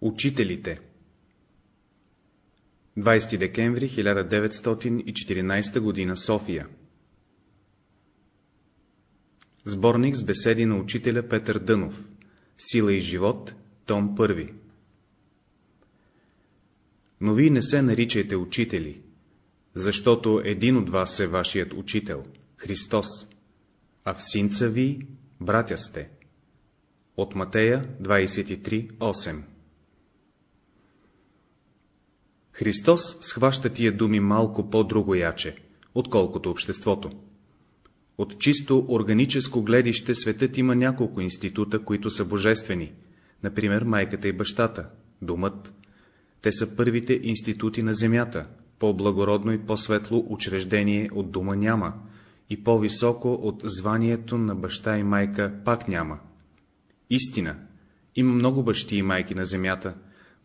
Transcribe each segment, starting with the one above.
Учителите. 20 декември 1914 г. София. Сборник с беседи на учителя Петър Дънов. Сила и живот, том 1 Но вие не се наричайте учители, защото един от вас е вашият учител, Христос, а в синца ви братя сте. От Матея 23.8 Христос схваща тия думи малко по-друго яче, отколкото обществото. От чисто органическо гледище светът има няколко института, които са божествени, например майката и бащата, думът. Те са първите институти на земята, по-благородно и по-светло учреждение от дума няма, и по-високо от званието на баща и майка пак няма. Истина, има много бащи и майки на земята,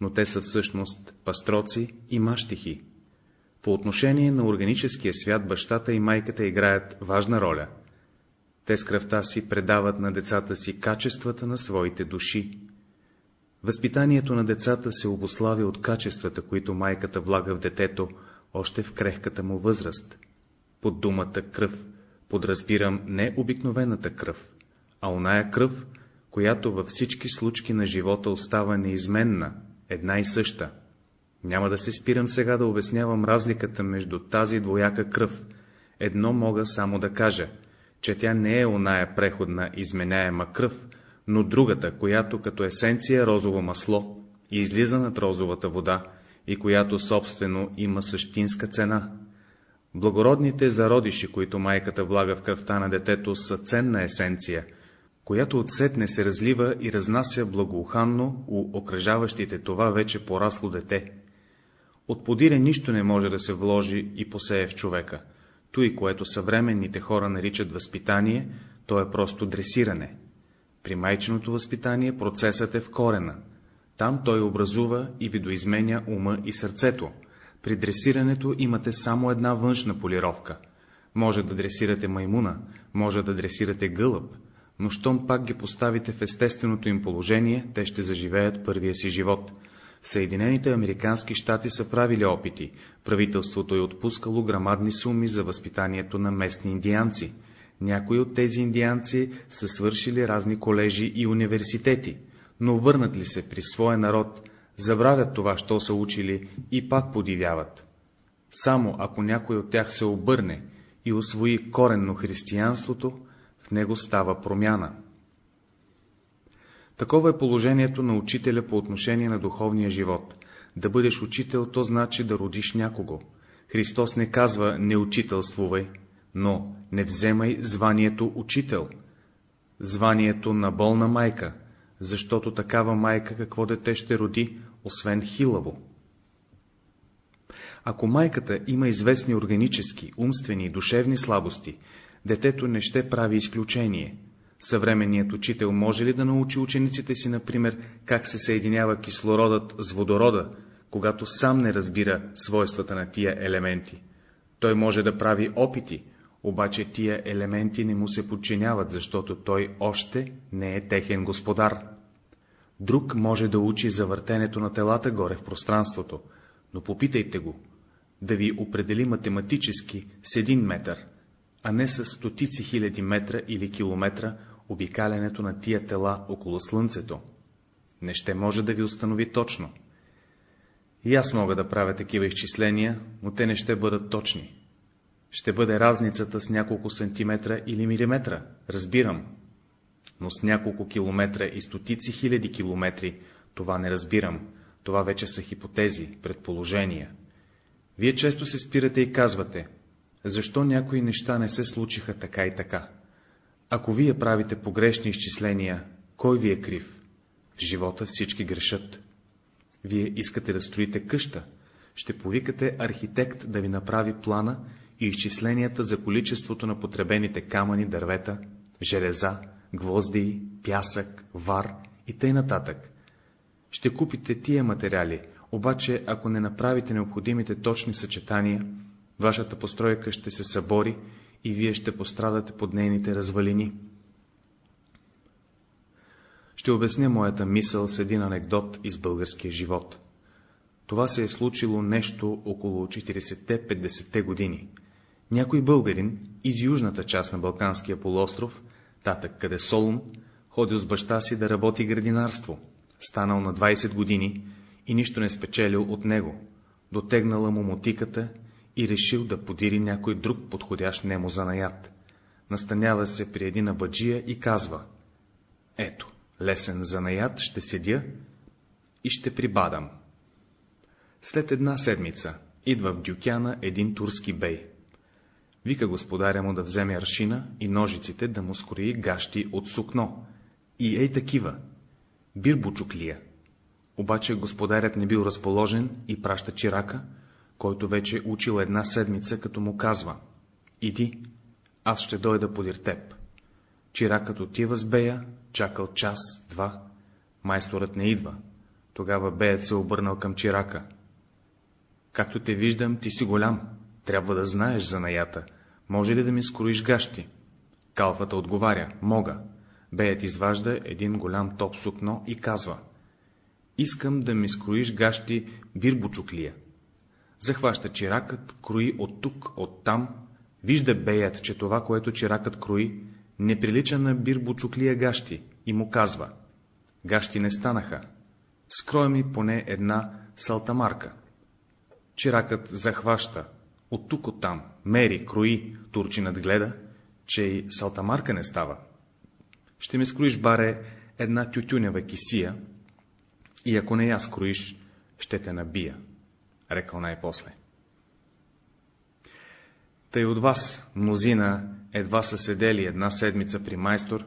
но те са всъщност пастроци и мащихи. По отношение на органическия свят бащата и майката играят важна роля. Те с кръвта си предават на децата си качествата на своите души. Възпитанието на децата се обославя от качествата, които майката влага в детето, още в крехката му възраст. Под думата кръв подразбирам не обикновената кръв, а оная кръв, която във всички случки на живота остава неизменна, една и съща. Няма да се спирам сега да обяснявам разликата между тази двояка кръв. Едно мога само да кажа, че тя не е оная преходна изменяема кръв, но другата, която като есенция розово масло излиза над розовата вода и която собствено има същинска цена. Благородните зародиши, които майката влага в кръвта на детето, са ценна есенция, която отсетне се разлива и разнася благоуханно у окръжаващите това вече порасло дете. От подире нищо не може да се вложи и посее в човека. Той, което съвременните хора наричат възпитание, то е просто дресиране. При майченото възпитание процесът е в корена. Там той образува и видоизменя ума и сърцето. При дресирането имате само една външна полировка. Може да дресирате маймуна, може да дресирате гълъб, но щом пак ги поставите в естественото им положение, те ще заживеят първия си живот. Съединените американски щати са правили опити, правителството е отпускало грамадни суми за възпитанието на местни индианци. Някои от тези индианци са свършили разни колежи и университети, но върнат ли се при своя народ, забравят това, що са учили и пак подивяват. Само ако някой от тях се обърне и освои коренно християнството, него става промяна. Такова е положението на учителя по отношение на духовния живот. Да бъдеш учител, то значи да родиш някого. Христос не казва не учителствувай, но не вземай званието учител, званието на болна майка, защото такава майка какво дете ще роди, освен хилаво. Ако майката има известни органически, умствени и душевни слабости, детето не ще прави изключение. Съвременният учител може ли да научи учениците си, например, как се съединява кислородът с водорода, когато сам не разбира свойствата на тия елементи? Той може да прави опити, обаче тия елементи не му се подчиняват, защото той още не е техен господар. Друг може да учи за въртенето на телата горе в пространството, но попитайте го, да ви определи математически с един метър, а не с стотици хиляди метра или километра обикалянето на тия тела около Слънцето. Не ще може да ви установи точно. И аз мога да правя такива изчисления, но те не ще бъдат точни. Ще бъде разницата с няколко сантиметра или милиметра, разбирам. Но с няколко километра и стотици хиляди километри, това не разбирам. Това вече са хипотези, предположения. Вие често се спирате и казвате, защо някои неща не се случиха така и така. Ако вие правите погрешни изчисления, кой ви е крив? В живота всички грешат. Вие искате да строите къща, ще повикате архитект да ви направи плана и изчисленията за количеството на потребените камъни, дървета, железа, гвозди, пясък, вар и нататък. Ще купите тия материали, обаче ако не направите необходимите точни съчетания, вашата постройка ще се събори и вие ще пострадате под нейните развалини. Ще обясня моята мисъл с един анекдот из българския живот. Това се е случило нещо около 40-50 години. Някой българин из южната част на Балканския полуостров, татък къде Солун, ходил с баща си да работи градинарство, станал на 20 години и нищо не спечелил от него, дотегнала му мотиката и решил да подири някой друг подходящ нему занаят. Настанява се при един абаджия и казва — ето, лесен занаят ще седя и ще прибадам. След една седмица идва в Дюкяна един турски бей. Вика господаря му да вземе аршина и ножиците да му скрои гащи от сукно. И ей такива. Бирбучуклия. Обаче господарят не бил разположен и праща чирака, който вече учил една седмица, като му казва — иди, аз ще дойда подир теб. Чиракът отива с бея, чакал час, два, майсторът не идва. Тогава беят се обърнал към чирака. Както те виждам, ти си голям, трябва да знаеш за наята. Може ли да ми скроиш гащи? Калфата отговаря, мога. Беят изважда един голям топ сукно и казва. Искам да ми скроиш гащи бирбочуклия. Захваща чиракът, крои от тук, от там, вижда беят, че това, което чиракът крои, не прилича на бирбочуклия гащи и му казва. Гащи не станаха. Скроя ми поне една салтамарка. Чиракът захваща, от тук от там, мери, крои, турчинът гледа, че и салтамарка не става. Ще ми скроиш, баре, една тютюнева кисия, и ако не я скроиш, ще те набия, рекал най-после. Тъй от вас, мнозина, едва са седели една седмица при майстор,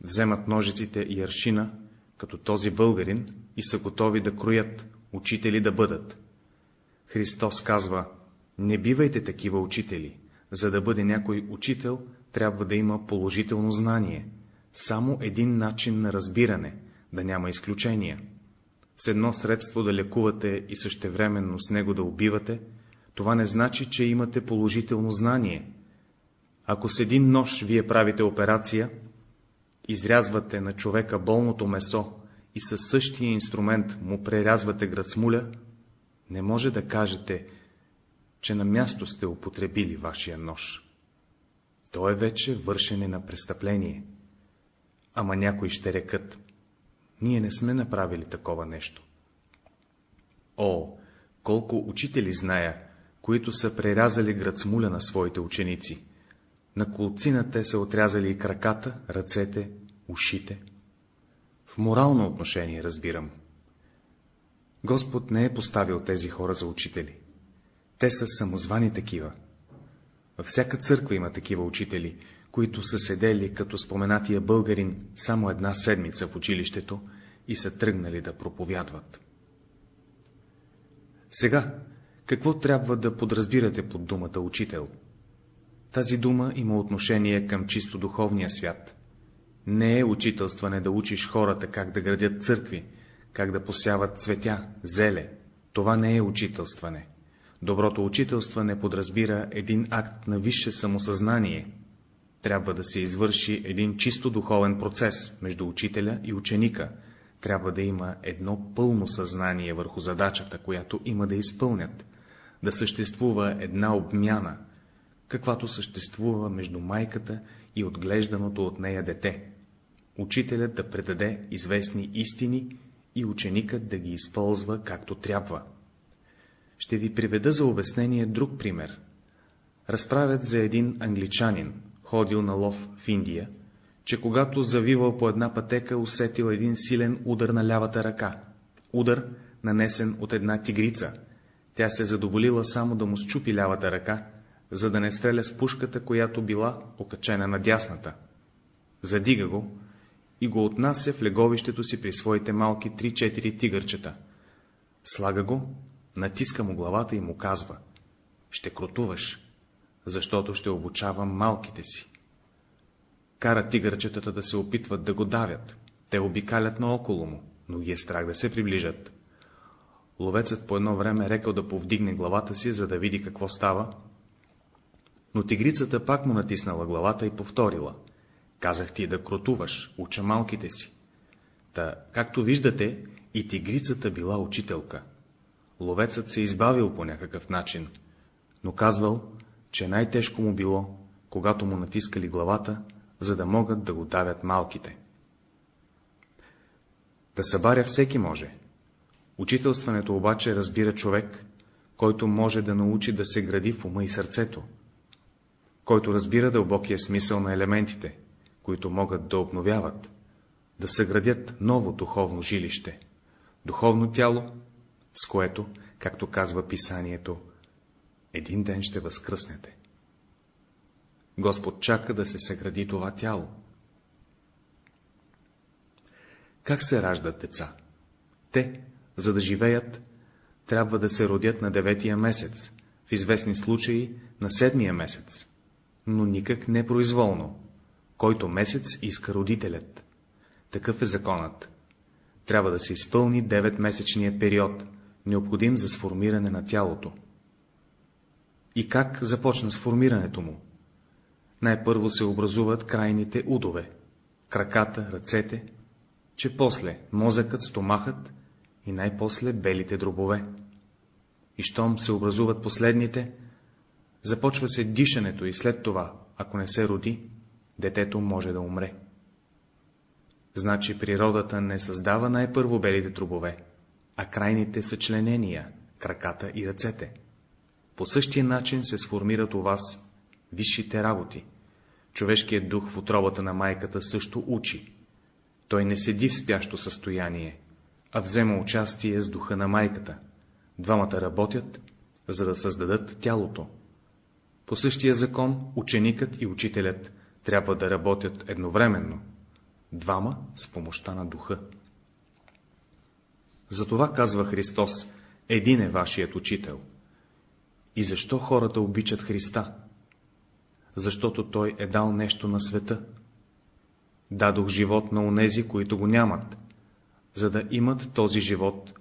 вземат ножиците и аршина, като този българин, и са готови да кроят, учители да бъдат. Христос казва, не бивайте такива учители, за да бъде някой учител, трябва да има положително знание, само един начин на разбиране, да няма изключения. С едно средство да лекувате и същевременно с него да убивате, това не значи, че имате положително знание. Ако с един нож вие правите операция, изрязвате на човека болното месо и със същия инструмент му прерязвате гръцмуля, не може да кажете, че на място сте употребили вашия нож. То е вече вършене на престъпление. Ама някои ще рекат, ние не сме направили такова нещо. О, колко учители зная, които са прерязали гръцмуля на своите ученици. На колцина те са отрязали и краката, ръцете, ушите. В морално отношение разбирам. Господ не е поставил тези хора за учители. Те са самозвани такива. Във всяка църква има такива учители, които са седели като споменатия българин само една седмица в училището и са тръгнали да проповядват. Сега, какво трябва да подразбирате под думата учител? Тази дума има отношение към чисто духовния свят. Не е учителстване да учиш хората как да градят църкви, как да посяват цветя, зеле. Това не е учителстване. Доброто учителстване подразбира един акт на висше самосъзнание. Трябва да се извърши един чисто духовен процес между учителя и ученика. Трябва да има едно пълно съзнание върху задачата, която има да изпълнят. Да съществува една обмяна, каквато съществува между майката и отглежданото от нея дете. Учителят да предаде известни истини и ученикът да ги използва както трябва. Ще ви приведа за обяснение друг пример. Разправят за един англичанин, ходил на лов в Индия, че когато завивал по една пътека, усетил един силен удар на лявата ръка. Удар, нанесен от една тигрица. Тя се задоволила само да му щупи лявата ръка, за да не стреля с пушката, която била окачена на дясната. Задига го и го отнася в леговището си при своите малки 3-4 тигърчета. Слага го, натиска му главата и му казва — ще кротуваш, защото ще обучавам малките си. Кара тигърчетата да се опитват да го давят, те обикалят наоколо му, но ги е страх да се приближат. Ловецът по едно време рекал да повдигне главата си, за да види какво става, но тигрицата пак му натиснала главата и повторила. Казах ти да кротуваш, уча малките си. Та, както виждате, и тигрицата била учителка. Ловецът се избавил по някакъв начин, но казвал, че най-тежко му било, когато му натискали главата, за да могат да го давят малките. Да събаря всеки може. Учителстването обаче разбира човек, който може да научи да се гради в ума и сърцето, който разбира дълбокия смисъл на елементите, които могат да обновяват, да съградят ново духовно жилище, духовно тяло, с което, както казва писанието, един ден ще възкръснете. Господ чака да се съгради това тяло. Как се раждат деца? Те, за да живеят, трябва да се родят на деветия месец, в известни случаи на седмия месец, но никак не произволно, който месец иска родителят. Такъв е законът. Трябва да се изпълни 9-месечния период, необходим за сформиране на тялото. И как започна сформирането му? Най-първо се образуват крайните удове, краката, ръцете, че после мозъкът, стомахът и най-после белите дробове. И щом се образуват последните, започва се дишането и след това, ако не се роди, детето може да умре. Значи природата не създава най-първо белите трубове, а крайните съчленения, краката и ръцете. По същия начин се сформират у вас висшите работи. Човешкият дух в отробата на майката също учи. Той не седи в спящо състояние, а взема участие с духа на майката. Двамата работят, за да създадат тялото. По същия закон ученикът и учителят трябва да работят едновременно, двама с помощта на духа. Затова казва Христос, един е вашият учител. И защо хората обичат Христа? Защото Той е дал нещо на света. Дадох живот на онези, които го нямат, за да имат този живот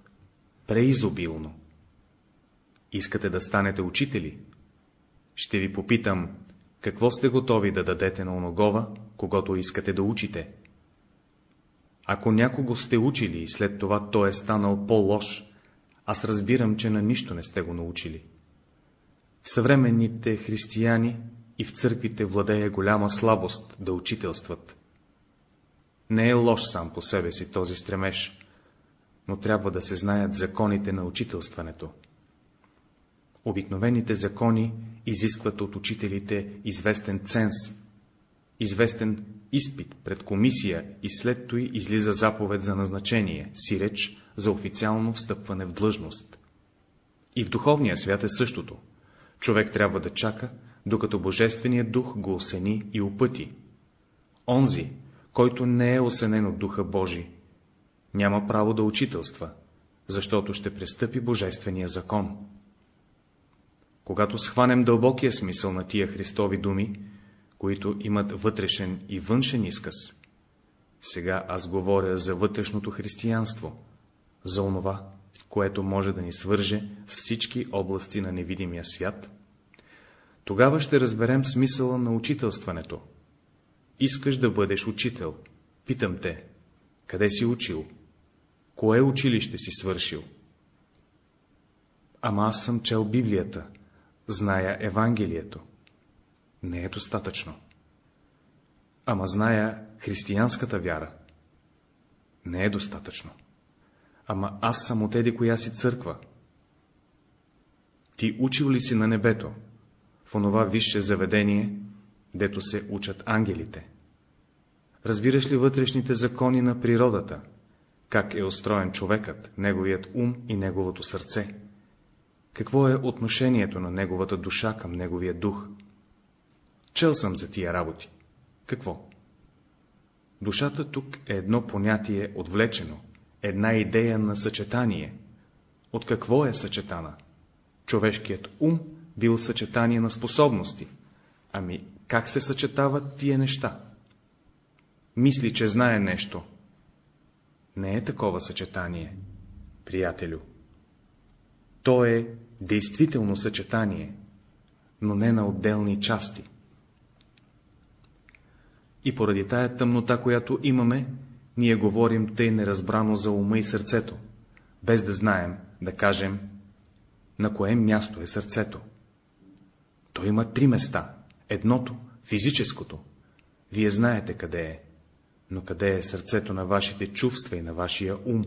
преизобилно. Искате да станете учители? Ще ви попитам, какво сте готови да дадете на оногова, когато искате да учите? Ако някого сте учили и след това той е станал по-лош, аз разбирам, че на нищо не сте го научили. Съвременните християни и в църквите владее голяма слабост да учителстват. Не е лош сам по себе си този стремеж, но трябва да се знаят законите на учителстването. Обикновените закони изискват от учителите известен ценз, известен изпит пред комисия и след той излиза заповед за назначение, сиреч за официално встъпване в длъжност. И в духовния свят е същото. Човек трябва да чака, докато Божественият дух го осени и опъти. Онзи, който не е осенен от духа Божий, няма право да учителства, защото ще престъпи Божествения закон. Когато схванем дълбокия смисъл на тия Христови думи, които имат вътрешен и външен изказ, сега аз говоря за вътрешното християнство, за онова, което може да ни свърже с всички области на невидимия свят, тогава ще разберем смисъла на учителстването. Искаш да бъдеш учител. Питам те, къде си учил? Кое училище си свършил? Ама аз съм чел Библията, зная Евангелието. Не е достатъчно. Ама зная християнската вяра. Не е достатъчно. Ама аз съм от еди коя си църква. Ти учил ли си на небето, в онова висше заведение, дето се учат ангелите? Разбираш ли вътрешните закони на природата, как е устроен човекът, неговият ум и неговото сърце? Какво е отношението на неговата душа към неговия дух? Чел съм за тия работи. Какво? Душата тук е едно понятие отвлечено, една идея на съчетание. От какво е съчетана? Човешкият ум бил съчетание на способности. Ами, как се съчетават тия неща? Мисли, че знае нещо. Не е такова съчетание, приятелю. То е действително съчетание, но не на отделни части. И поради тая тъмнота, която имаме, ние говорим тъй неразбрано за ума и сърцето, без да знаем, да кажем, на кое място е сърцето. То има три места. Едното, физическото. Вие знаете къде е. Но къде е сърцето на вашите чувства и на вашия ум?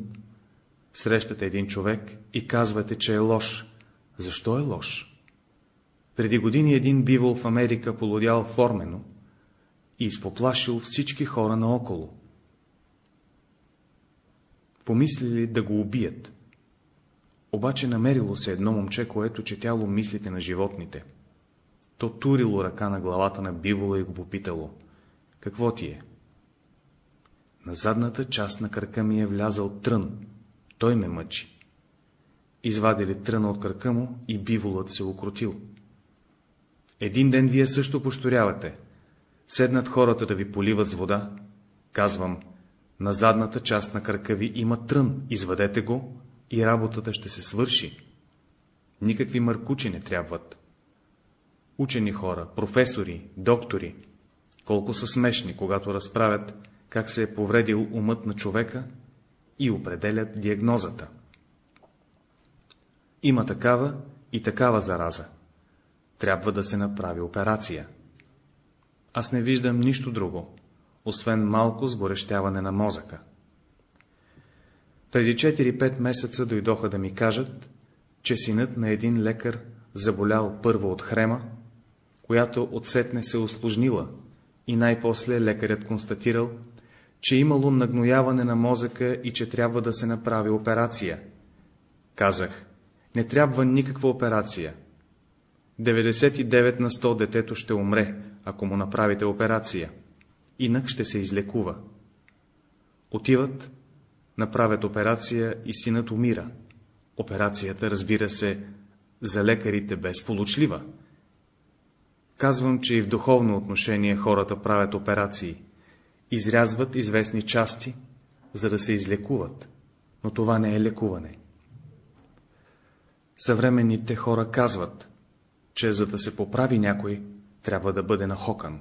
Срещате един човек и казвате, че е лош. Защо е лош? Преди години един бивол в Америка полудял формено и изпоплашил всички хора наоколо. Помислили да го убият. Обаче намерило се едно момче, което четяло мислите на животните. То турило ръка на главата на бивола и го попитало. Какво ти е? На задната част на кръка ми е влязал трън. Той ме мъчи. Извадили тръна от кръка му и биволът се окрутил. Един ден вие също пошторявате. Седнат хората да ви поливат с вода. Казвам, на задната част на кръка ви има трън, извадете го и работата ще се свърши. Никакви мъркучи не трябват. Учени хора, професори, доктори, колко са смешни, когато разправят как се е повредил умът на човека и определят диагнозата. Има такава и такава зараза. Трябва да се направи операция. Аз не виждам нищо друго, освен малко сгорещяване на мозъка. Преди 4-5 месеца дойдоха да ми кажат, че синът на един лекар заболял първо от хрема, която отсетне се осложнила и най-после лекарят констатирал, че имало нагнояване на мозъка и че трябва да се направи операция. Казах, не трябва никаква операция. 99 на 100 детето ще умре, ако му направите операция. Инак ще се излекува. Отиват, направят операция и синът умира. Операцията, разбира се, за лекарите безполучлива. Казвам, че и в духовно отношение хората правят операции. Изрязват известни части, за да се излекуват, но това не е лекуване. Съвременните хора казват, че за да се поправи някой, трябва да бъде нахокан.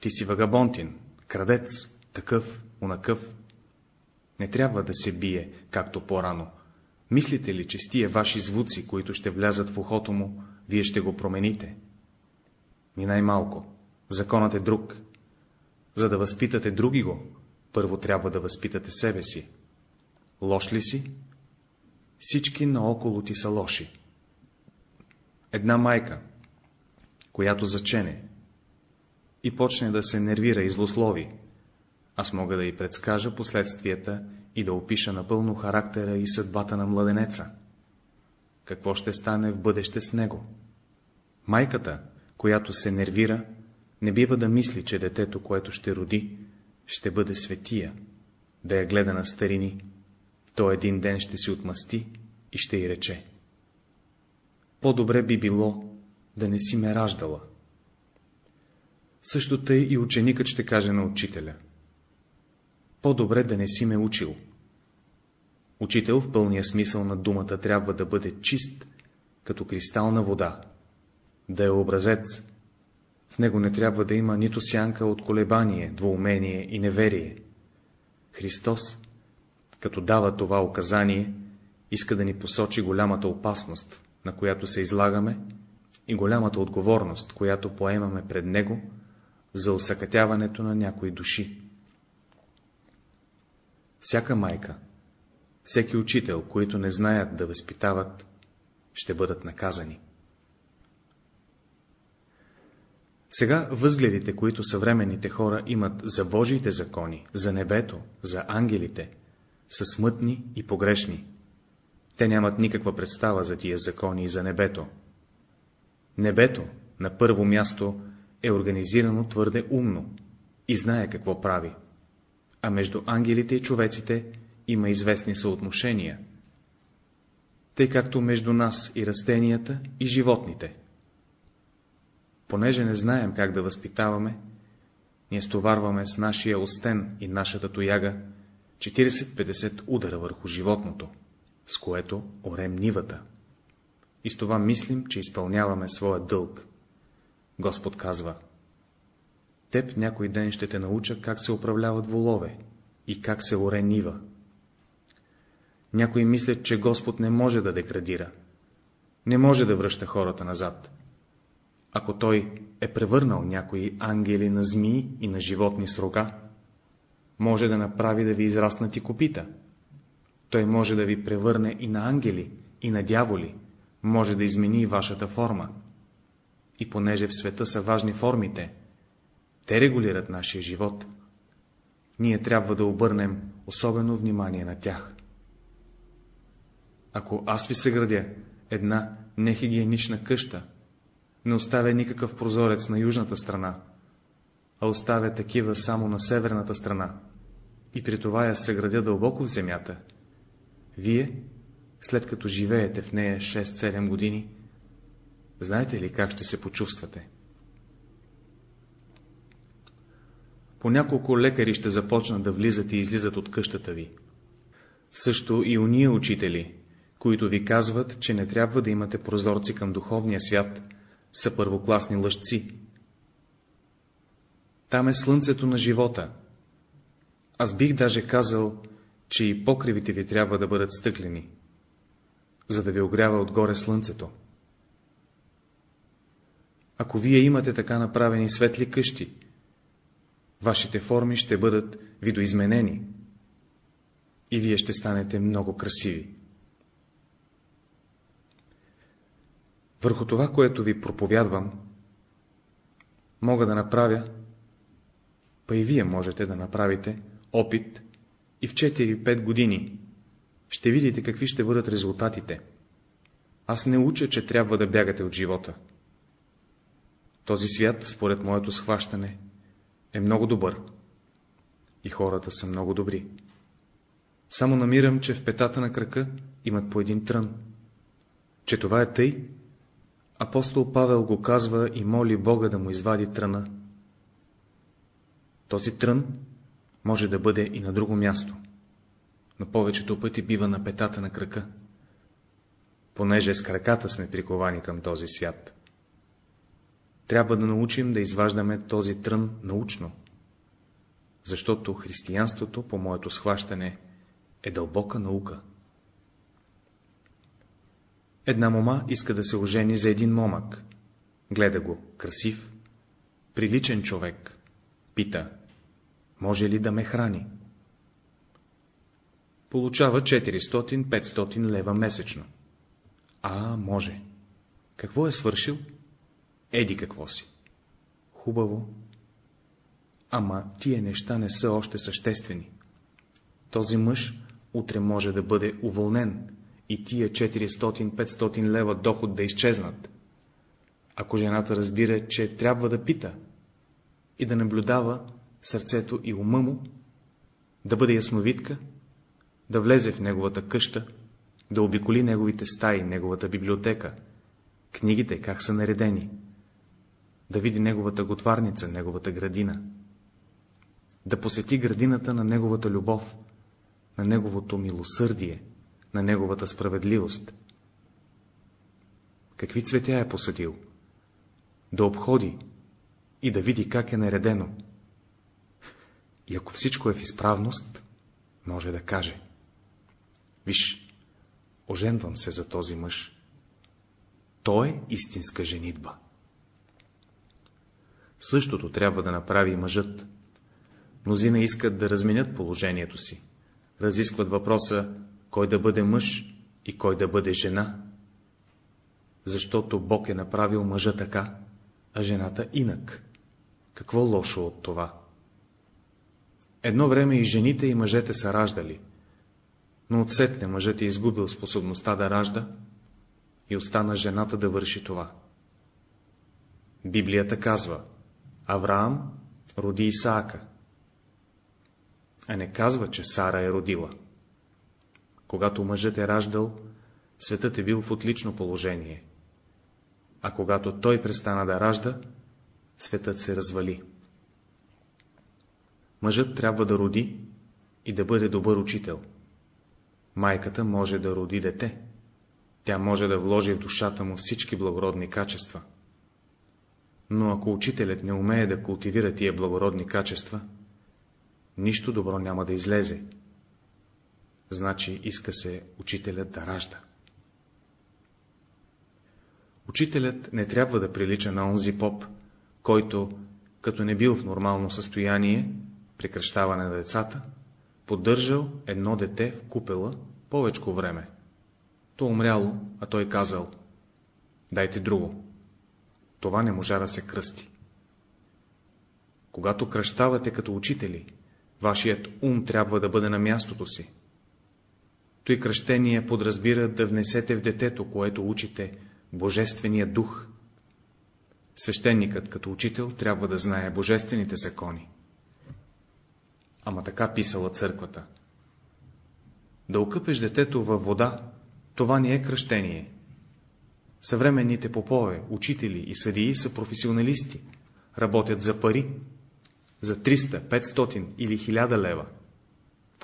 Ти си вагабонтин, крадец, такъв, унакъв. Не трябва да се бие, както по-рано. Мислите ли, че с тия ваши звуци, които ще влязат в ухото му, вие ще го промените? Ни най-малко. Законът е друг. За да възпитате други го, първо трябва да възпитате себе си. Лош ли си? Всички наоколо ти са лоши. Една майка, която зачене и почне да се нервира и злослови, аз мога да й предскажа последствията и да опиша напълно характера и съдбата на младенеца. Какво ще стане в бъдеще с него? Майката, която се нервира, не бива да мисли, че детето, което ще роди, ще бъде светия, да я гледа на старини, то един ден ще си отмъсти и ще й рече. По-добре би било да не си ме раждала. Също тъй и ученикът ще каже на учителя. По-добре да не си ме учил. Учител в пълния смисъл на думата трябва да бъде чист, като кристална вода, да е образец. В него не трябва да има нито сянка от колебание, двоумение и неверие. Христос, като дава това указание, иска да ни посочи голямата опасност, на която се излагаме, и голямата отговорност, която поемаме пред Него за усъкътяването на някои души. Всяка майка, всеки учител, които не знаят да възпитават, ще бъдат наказани. Сега възгледите, които съвременните хора имат за Божиите закони, за небето, за ангелите, са смътни и погрешни. Те нямат никаква представа за тия закони и за небето. Небето, на първо място, е организирано твърде умно и знае какво прави, а между ангелите и човеците има известни съотношения, тъй както между нас и растенията и животните. Понеже не знаем как да възпитаваме, ние стоварваме с нашия остен и нашата тояга 40-50 удара върху животното, с което орем нивата. И с това мислим, че изпълняваме своя дълг. Господ казва, Теб някой ден ще те науча как се управляват волове. и как се оре нива. Някои мислят, че Господ не може да деградира, не може да връща хората назад. Ако Той е превърнал някои ангели на змии и на животни с рога, може да направи да ви израснат и копита. Той може да ви превърне и на ангели, и на дяволи, може да измени вашата форма. И понеже в света са важни формите, те регулират нашия живот, ние трябва да обърнем особено внимание на тях. Ако аз ви съградя една нехигиенична къща, не оставя никакъв прозорец на южната страна, а оставя такива само на северната страна, и при това я съградя дълбоко в земята, вие, след като живеете в нея 6-7 години, знаете ли как ще се почувствате? По няколко лекари ще започнат да влизат и излизат от къщата ви. Също и уния учители, които ви казват, че не трябва да имате прозорци към духовния свят, са първокласни лъжци. Там е слънцето на живота. Аз бих даже казал, че и покривите ви трябва да бъдат стъклени, за да ви огрява отгоре слънцето. Ако вие имате така направени светли къщи, вашите форми ще бъдат видоизменени и вие ще станете много красиви. Върху това, което ви проповядвам, мога да направя, па и вие можете да направите опит и в 4-5 години ще видите какви ще бъдат резултатите. Аз не уча, че трябва да бягате от живота. Този свят, според моето схващане, е много добър. И хората са много добри. Само намирам, че в петата на крака имат по един трън. Че това е тъй, апостол Павел го казва и моли Бога да му извади тръна. Този трън може да бъде и на друго място, но повечето пъти бива на петата на крака, понеже с краката сме приковани към този свят. Трябва да научим да изваждаме този трън научно, защото християнството, по моето схващане, е дълбока наука. Една мома иска да се ожени за един момък. Гледа го, красив, приличен човек. Пита, може ли да ме храни? Получава 400-500 лева месечно. А, може. Какво е свършил? Еди какво си. Хубаво. Ама тия неща не са още съществени. Този мъж утре може да бъде уволнен и тия 400-500 лева доход да изчезнат. Ако жената разбира, че трябва да пита и да наблюдава сърцето и ума му, да бъде ясновидка, да влезе в неговата къща, да обиколи неговите стаи, неговата библиотека, книгите как са наредени, да види неговата готварница, неговата градина, да посети градината на неговата любов, на неговото милосърдие, на неговата справедливост. Какви цветя е посадил? Да обходи и да види как е наредено. И ако всичко е в изправност, може да каже. Виж, оженвам се за този мъж. Той е истинска женитба. Същото трябва да направи и мъжът. Мнозина искат да разменят положението си. Разискват въпроса, кой да бъде мъж и кой да бъде жена. Защото Бог е направил мъжа така, а жената инак. Какво лошо от това? Едно време и жените и мъжете са раждали, но отсетне мъжът е изгубил способността да ражда и остана жената да върши това. Библията казва, Авраам роди Исаака, а не казва, че Сара е родила. Когато мъжът е раждал, светът е бил в отлично положение, а когато той престана да ражда, светът се развали. Мъжът трябва да роди и да бъде добър учител. Майката може да роди дете. Тя може да вложи в душата му всички благородни качества. Но ако учителят не умее да култивира тия благородни качества, нищо добро няма да излезе. Значи иска се учителят да ражда. Учителят не трябва да прилича на онзи поп, който, като не бил в нормално състояние, прекращаване на децата, поддържал едно дете в купела повечко време. То умряло, а той казал, дайте друго. Това не можа да се кръсти. Когато кръщавате като учители, вашият ум трябва да бъде на мястото си. Той кръщение подразбира да внесете в детето, което учите, Божествения дух. Свещеникът като учител трябва да знае божествените закони. Ама така писала църквата. Да окъпеш детето във вода, това не е кръщение. Съвременните попове, учители и съдии са професионалисти, работят за пари, за 300, 500 или 1000 лева,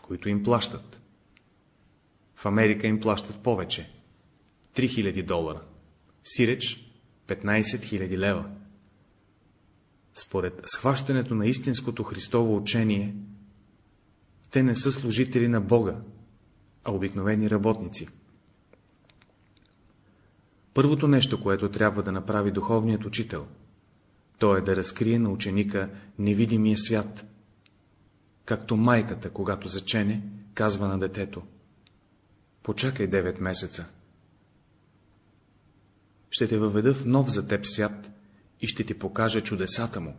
които им плащат. В Америка им плащат повече – 3000 долара сиреч 15 000 лева. Според схващането на истинското Христово учение, те не са служители на Бога, а обикновени работници. Първото нещо, което трябва да направи духовният учител, то е да разкрие на ученика невидимия свят, както майката, когато зачене, казва на детето. Почакай 9 месеца ще те въведа в нов за теб свят и ще ти покажа чудесата му.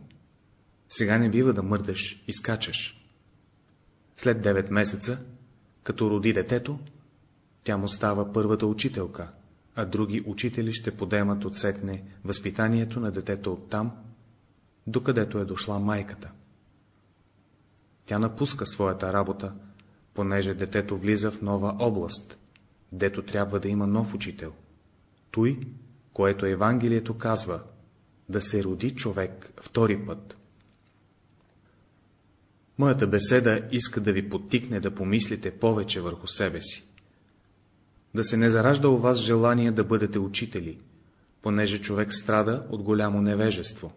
Сега не бива да мърдаш и скачаш. След 9 месеца, като роди детето, тя му става първата учителка, а други учители ще подемат отсетне възпитанието на детето оттам, докъдето е дошла майката. Тя напуска своята работа, понеже детето влиза в нова област, дето трябва да има нов учител. Той което Евангелието казва, да се роди човек втори път. Моята беседа иска да ви подтикне да помислите повече върху себе си. Да се не заражда у вас желание да бъдете учители, понеже човек страда от голямо невежество.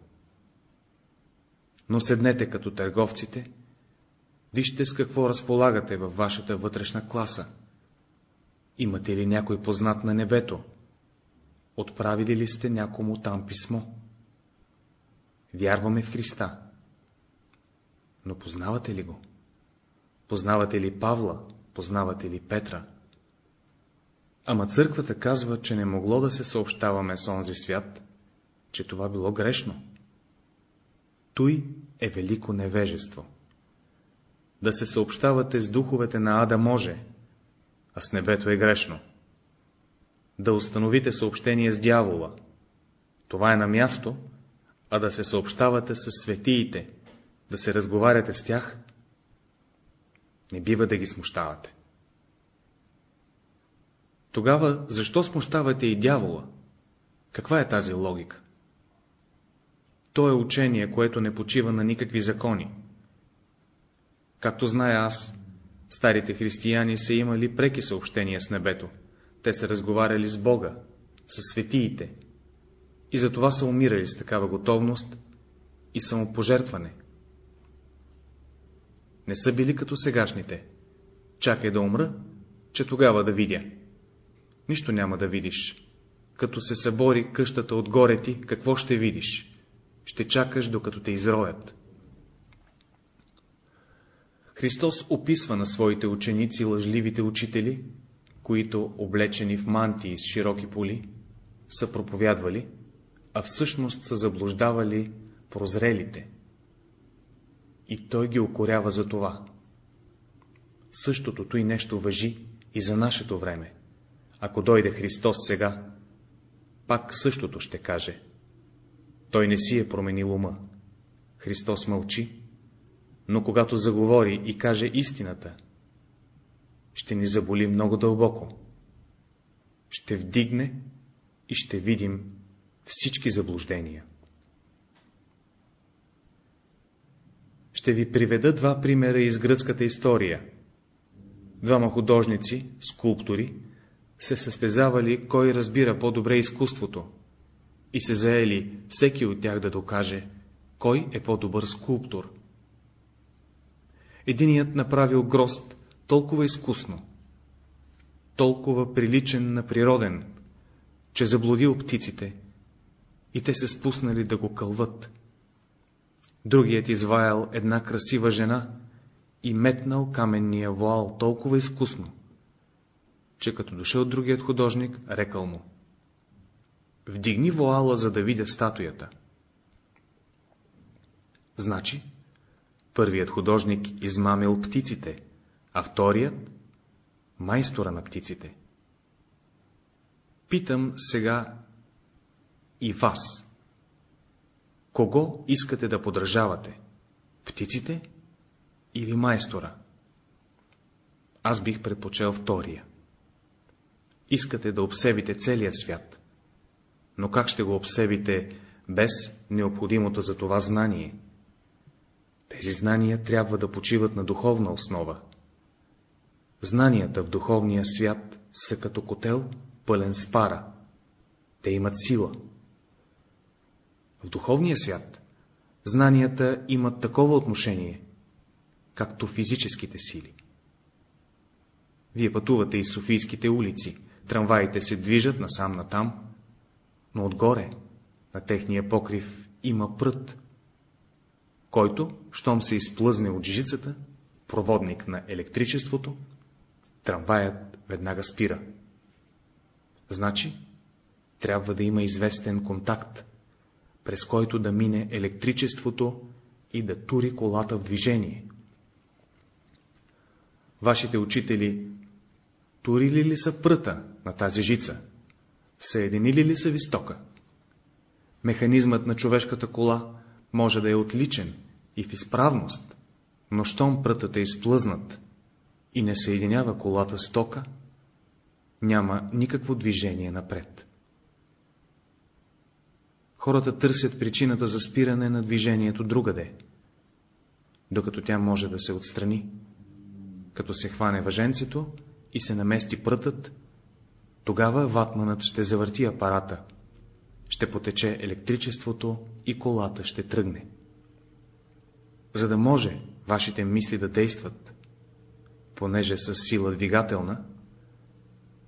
Но седнете като търговците, вижте с какво разполагате във вашата вътрешна класа. Имате ли някой познат на небето, Отправили ли сте някому там писмо? Вярваме в Христа. Но познавате ли го? Познавате ли Павла? Познавате ли Петра? Ама църквата казва, че не могло да се съобщаваме с онзи свят, че това било грешно. Той е велико невежество. Да се съобщавате с духовете на Ада може, а с небето е грешно да установите съобщение с дявола. Това е на място, а да се съобщавате с светиите, да се разговаряте с тях, не бива да ги смущавате. Тогава, защо смущавате и дявола? Каква е тази логика? То е учение, което не почива на никакви закони. Както зная аз, старите християни са имали преки съобщения с небето. Те са разговаряли с Бога, с светиите, и затова са умирали с такава готовност и самопожертване. Не са били като сегашните. Чакай да умра, че тогава да видя. Нищо няма да видиш. Като се събори къщата отгоре ти, какво ще видиш? Ще чакаш, докато те изроят. Христос описва на своите ученици лъжливите учители, които, облечени в мантии с широки поли, са проповядвали, а всъщност са заблуждавали прозрелите. И той ги окорява за това. Същото и нещо въжи и за нашето време. Ако дойде Христос сега, пак същото ще каже. Той не си е променил ума. Христос мълчи, но когато заговори и каже истината, ще ни заболи много дълбоко. Ще вдигне и ще видим всички заблуждения. Ще ви приведа два примера из гръцката история. Двама художници, скулптори, се състезавали, кой разбира по-добре изкуството, и се заели всеки от тях да докаже, кой е по-добър скулптор. Единият направил грозд толкова изкусно, толкова приличен на природен, че заблудил птиците и те се спуснали да го кълват. Другият изваял една красива жена и метнал каменния вуал толкова изкусно, че като дошъл другият художник, рекал му. Вдигни вуала, за да видя статуята. Значи, първият художник измамил птиците, а вторият — майстора на птиците. Питам сега и вас. Кого искате да подражавате? Птиците или майстора? Аз бих предпочел втория. Искате да обсебите целия свят. Но как ще го обсебите без необходимото за това знание? Тези знания трябва да почиват на духовна основа. Знанията в духовния свят са като котел, пълен с пара. Те имат сила. В духовния свят знанията имат такова отношение, както физическите сили. Вие пътувате из Софийските улици, трамваите се движат насам-натам, но отгоре, на техния покрив, има прът, който, щом се изплъзне от жицата, проводник на електричеството, трамваят веднага спира. Значи, трябва да има известен контакт, през който да мине електричеството и да тури колата в движение. Вашите учители турили ли са пръта на тази жица? Съединили ли са ви стока? Механизмът на човешката кола може да е отличен и в изправност, но щом прътът е изплъзнат и не съединява колата с тока, няма никакво движение напред. Хората търсят причината за спиране на движението другаде, докато тя може да се отстрани. Като се хване въженцето и се намести прътът, тогава ватманът ще завърти апарата, ще потече електричеството и колата ще тръгне. За да може вашите мисли да действат, понеже са сила двигателна,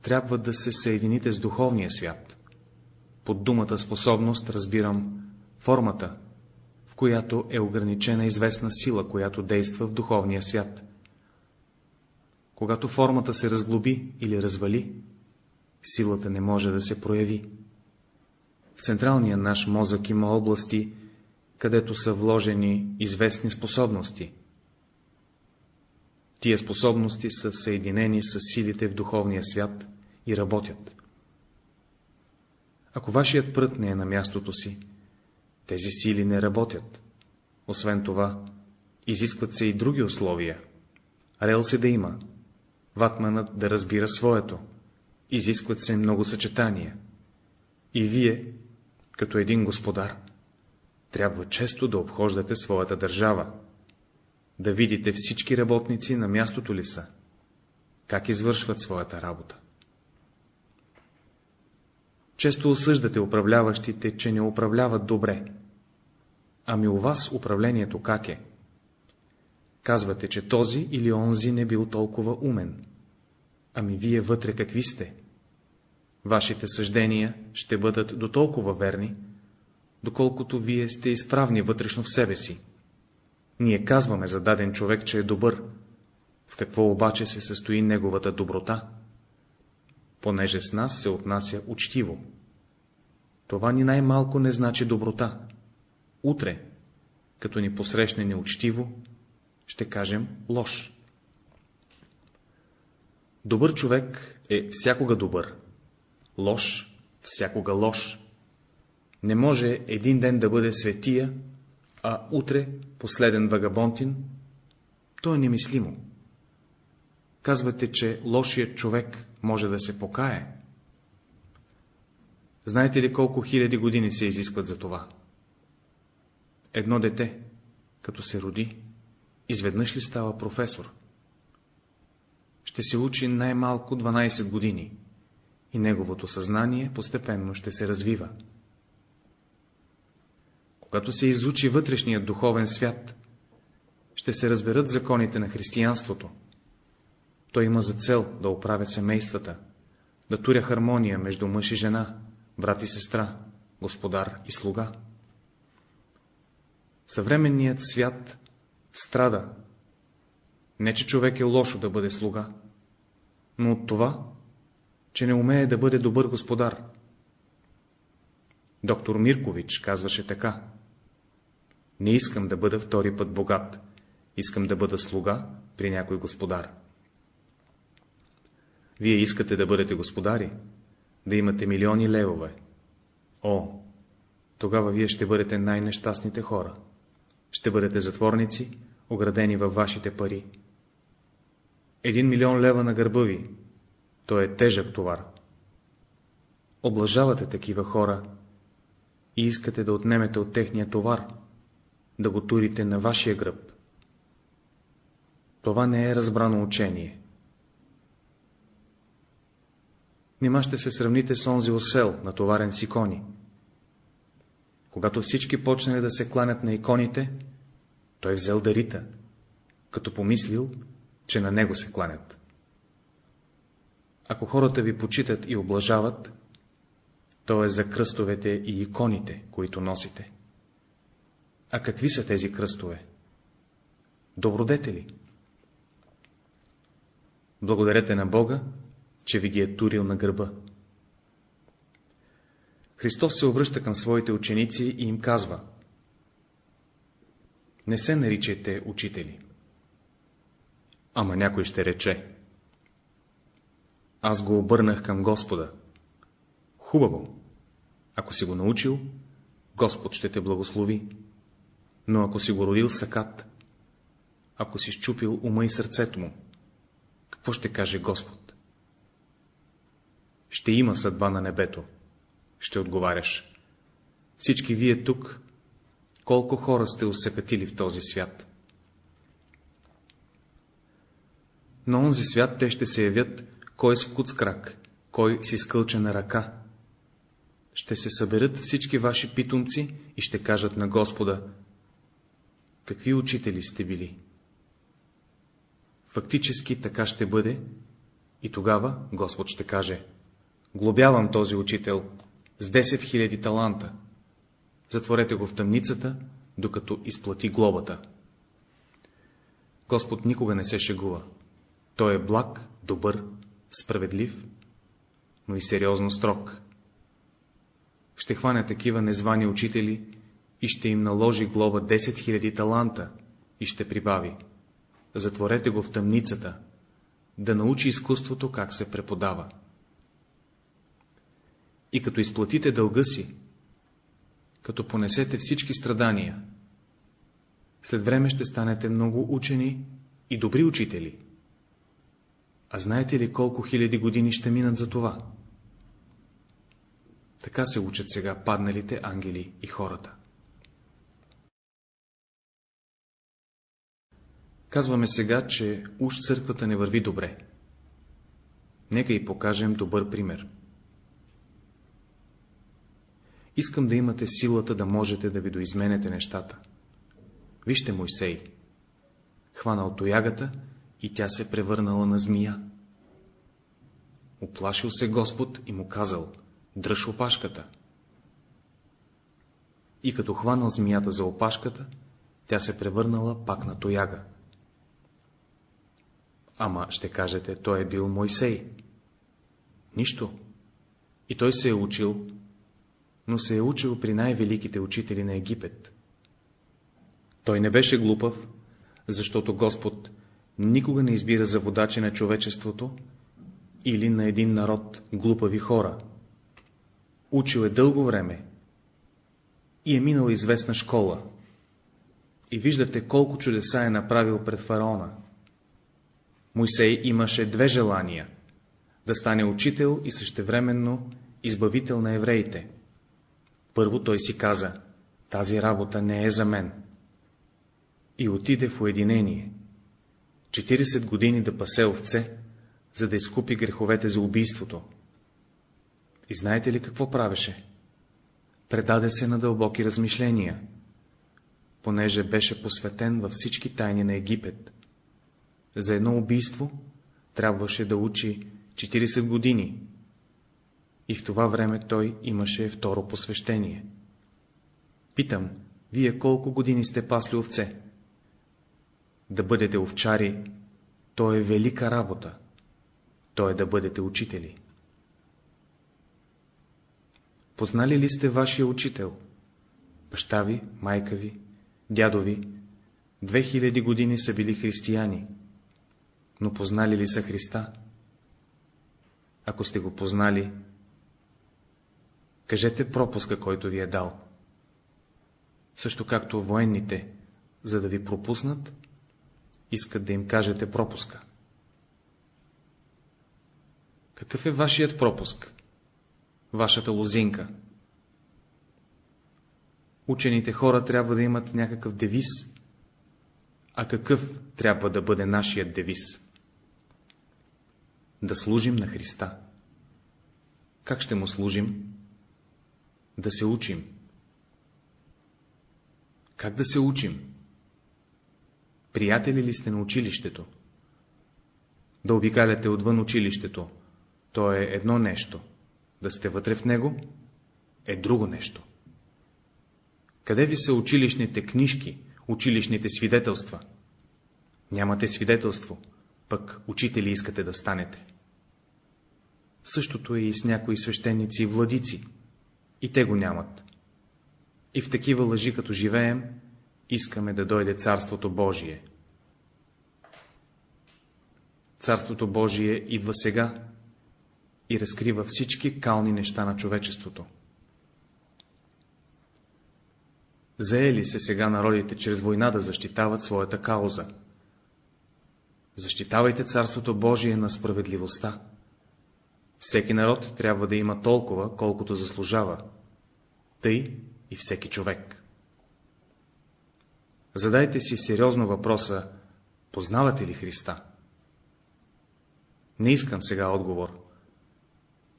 трябва да се съедините с духовния свят. Под думата способност разбирам формата, в която е ограничена известна сила, която действа в духовния свят. Когато формата се разглоби или развали, силата не може да се прояви. Централния наш мозък има области, където са вложени известни способности. Тия способности са съединени с силите в духовния свят и работят. Ако вашият прът не е на мястото си, тези сили не работят. Освен това, изискват се и други условия. Релси да има, ватманът да разбира своето, изискват се много съчетания. И вие, като един господар, трябва често да обхождате своята държава, да видите всички работници на мястото ли са, как извършват своята работа. Често осъждате управляващите, че не управляват добре. Ами у вас управлението как е? Казвате, че този или онзи не бил толкова умен. Ами вие вътре какви сте? Вашите съждения ще бъдат до толкова верни, доколкото вие сте изправни вътрешно в себе си. Ние казваме за даден човек, че е добър. В какво обаче се състои неговата доброта? Понеже с нас се отнася учтиво. Това ни най-малко не значи доброта. Утре, като ни посрещне неучтиво, ще кажем лош. Добър човек е всякога добър, лош всякога лош. Не може един ден да бъде светия, а утре последен вагабонтин. То е немислимо. Казвате, че лошият човек може да се покае. Знаете ли колко хиляди години се изискват за това? Едно дете, като се роди, изведнъж ли става професор? Ще се учи най-малко 12 години и неговото съзнание постепенно ще се развива. Когато се изучи вътрешният духовен свят, ще се разберат законите на християнството. Той има за цел да оправя семействата, да туря хармония между мъж и жена, брат и сестра, господар и слуга. Съвременният свят страда. Не, че човек е лошо да бъде слуга, но от това, че не умее да бъде добър господар. Доктор Миркович казваше така. Не искам да бъда втори път богат, искам да бъда слуга при някой господар. Вие искате да бъдете господари, да имате милиони левове. О, тогава вие ще бъдете най-нещастните хора. Ще бъдете затворници, оградени във вашите пари. Един милион лева на гърба ви, то е тежък товар. Облажавате такива хора и искате да отнемете от техния товар, да го турите на вашия гръб. Това не е разбрано учение. Нима ще се сравните с онзи осел, натоварен с икони. Когато всички почнали да се кланят на иконите, той взел дарита, като помислил, че на него се кланят. Ако хората ви почитат и облажават, то е за кръстовете и иконите, които носите. А какви са тези кръстове? Добродетели. Благодарете на Бога, че ви ги е турил на гърба. Христос се обръща към своите ученици и им казва Не се наричайте учители. Ама някой ще рече Аз го обърнах към Господа. Хубаво. Ако си го научил, Господ ще те благослови. Но ако си го родил сакат, ако си щупил ума и сърцето му, какво ще каже Господ? Ще има съдба на небето, ще отговаряш. Всички вие тук, колко хора сте усекатили в този свят? На онзи свят те ще се явят, кой с куц крак, кой с изкълчена ръка. Ще се съберат всички ваши питомци и ще кажат на Господа, какви учители сте били. Фактически така ще бъде и тогава Господ ще каже Глобявам този учител с 10 000 таланта. Затворете го в тъмницата, докато изплати глобата. Господ никога не се шегува. Той е благ, добър, справедлив, но и сериозно строг. Ще хване такива незвани учители и ще им наложи глоба 10 000 таланта и ще прибави затворете го в тъмницата, да научи изкуството как се преподава. И като изплатите дълга си, като понесете всички страдания, след време ще станете много учени и добри учители. А знаете ли колко хиляди години ще минат за това? Така се учат сега падналите ангели и хората. Казваме сега, че уж църквата не върви добре. Нека и покажем добър пример. Искам да имате силата да можете да ви доизменете нещата. Вижте Мойсей. Хванал тоягата и тя се превърнала на змия. Оплашил се Господ и му казал, дръж опашката. И като хванал змията за опашката, тя се превърнала пак на тояга. Ама ще кажете, той е бил Мойсей. Нищо. И той се е учил, но се е учил при най-великите учители на Египет. Той не беше глупав, защото Господ никога не избира за водачи на човечеството или на един народ глупави хора. Учил е дълго време и е минал известна школа. И виждате колко чудеса е направил пред фараона. Мойсей имаше две желания – да стане учител и същевременно избавител на евреите. Първо той си каза – тази работа не е за мен. И отиде в уединение. 40 години да пасе овце, за да изкупи греховете за убийството. И знаете ли какво правеше? Предаде се на дълбоки размишления. понеже беше посветен във всички тайни на Египет. За едно убийство трябваше да учи 40 години и в това време той имаше второ посвещение. Питам, вие колко години сте пасли овце? Да бъдете овчари, то е велика работа. То е да бъдете учители. Познали ли сте вашия учител? Баща ви, майка ви, дядо ви, две хиляди години са били християни, но познали ли са Христа? Ако сте го познали, кажете пропуска, който ви е дал. Също както военните, за да ви пропуснат, искат да им кажете пропуска. Какъв е вашият пропуск? Вашата лозинка. Учените хора трябва да имат някакъв девиз. А какъв трябва да бъде нашият девиз? Да служим на Христа. Как ще му служим? Да се учим. Как да се учим? Приятели ли сте на училището? Да обикаляте отвън училището, то е едно нещо. Да сте вътре в него, е друго нещо. Къде ви са училищните книжки, училищните свидетелства? Нямате свидетелство, пък учители искате да станете. Същото е и с някои свещеници и владици. И те го нямат. И в такива лъжи, като живеем, искаме да дойде Царството Божие. Царството Божие идва сега и разкрива всички кални неща на човечеството. Заели се сега народите чрез война да защитават своята кауза. Защитавайте Царството Божие на справедливостта. Всеки народ трябва да има толкова, колкото заслужава. Тъй и всеки човек. Задайте си сериозно въпроса, познавате ли Христа? Не искам сега отговор.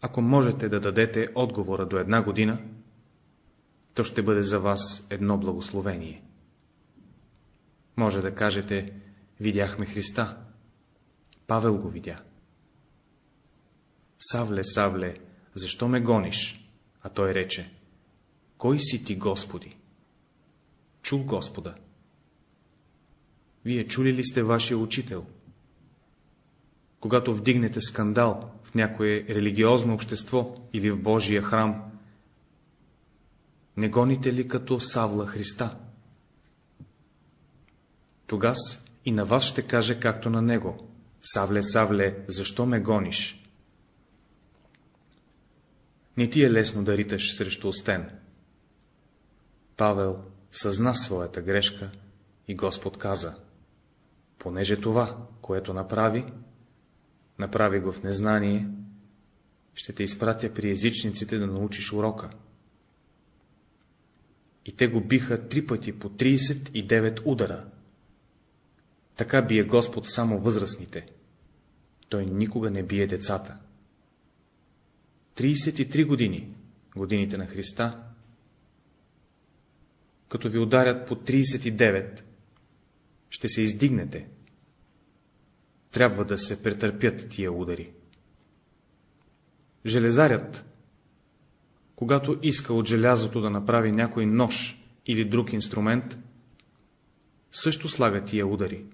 Ако можете да дадете отговора до една година, то ще бъде за вас едно благословение. Може да кажете, видяхме Христа. Павел го видя. Савле, Савле, защо ме гониш? А той рече, кой си ти, Господи? Чул Господа. Вие чули ли сте вашия учител? Когато вдигнете скандал в някое религиозно общество или в Божия храм, не гоните ли като Савла Христа? Тогас и на вас ще каже както на него. Савле, Савле, защо ме гониш? Не ти е лесно да риташ срещу остен. Павел съзна своята грешка и Господ каза, понеже това, което направи, направи го в незнание, ще те изпратя при езичниците да научиш урока. И те го биха три пъти по 39 удара. Така бие Господ само възрастните. Той никога не бие децата. 33 години, годините на Христа, като ви ударят по 39, ще се издигнете. Трябва да се претърпят тия удари. Железарят, когато иска от желязото да направи някой нож или друг инструмент, също слага тия удари.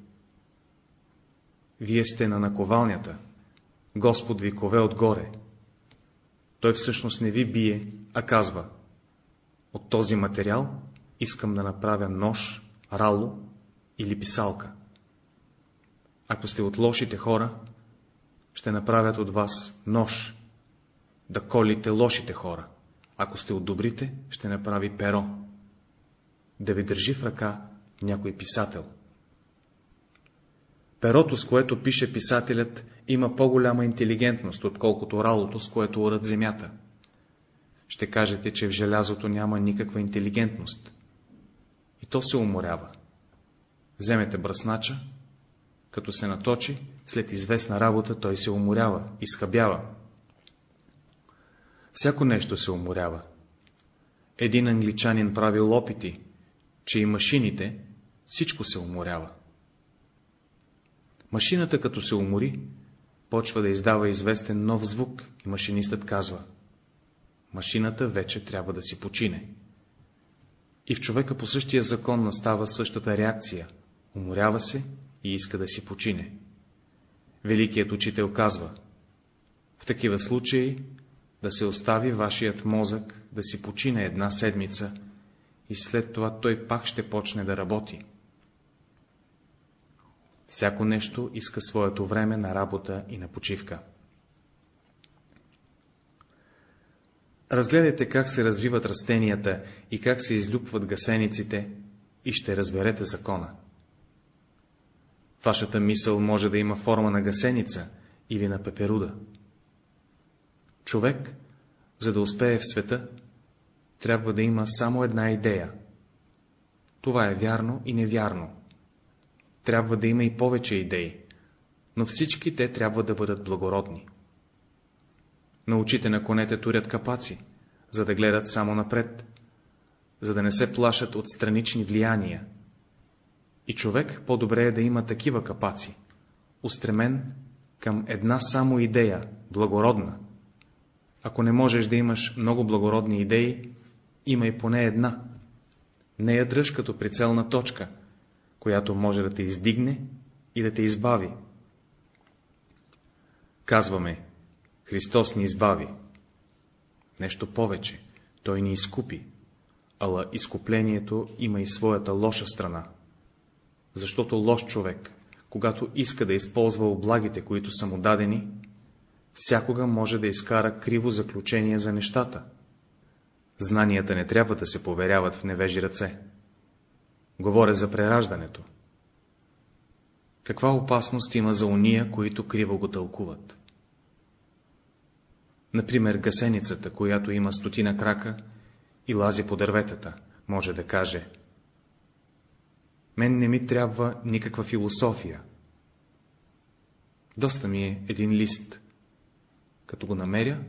Вие сте на наковалнята, Господ ви кове отгоре. Той всъщност не ви бие, а казва, от този материал искам да направя нож, рало или писалка. Ако сте от лошите хора, ще направят от вас нож, да колите лошите хора. Ако сте от добрите, ще направи перо, да ви държи в ръка някой писател. Перото, с което пише писателят, има по-голяма интелигентност, отколкото ралото, с което урат земята. Ще кажете, че в желязото няма никаква интелигентност. И то се уморява. Вземете бръснача, като се наточи, след известна работа той се уморява, изхъбява. Всяко нещо се уморява. Един англичанин правил опити, че и машините всичко се уморява. Машината като се умори, почва да издава известен нов звук и машинистът казва Машината вече трябва да си почине. И в човека по същия закон настава същата реакция. Уморява се и иска да си почине. Великият учител казва, в такива случаи да се остави вашият мозък да си почине една седмица и след това той пак ще почне да работи. Всяко нещо иска своето време на работа и на почивка. Разгледайте как се развиват растенията и как се излюпват гасениците и ще разберете закона. Вашата мисъл може да има форма на гасеница или на пеперуда. Човек, за да успее в света, трябва да има само една идея. Това е вярно и невярно. Трябва да има и повече идеи, но всички те трябва да бъдат благородни. На очите на конете турят капаци, за да гледат само напред, за да не се плашат от странични влияния. И човек по-добре е да има такива капаци, устремен към една само идея, благородна. Ако не можеш да имаш много благородни идеи, има и поне една. Не я дръж като прицелна точка, която може да те издигне и да те избави. Казваме, Христос ни избави. Нещо повече, Той ни изкупи, ала изкуплението има и своята лоша страна. Защото лош човек, когато иска да използва облагите, които са му дадени, всякога може да изкара криво заключение за нещата. Знанията не трябва да се поверяват в невежи ръце. Говоря за прераждането. Каква опасност има за уния, които криво го тълкуват? Например, гасеницата, която има стотина крака и лази по дърветата, може да каже Мен не ми трябва никаква философия. Доста ми е един лист. Като го намеря,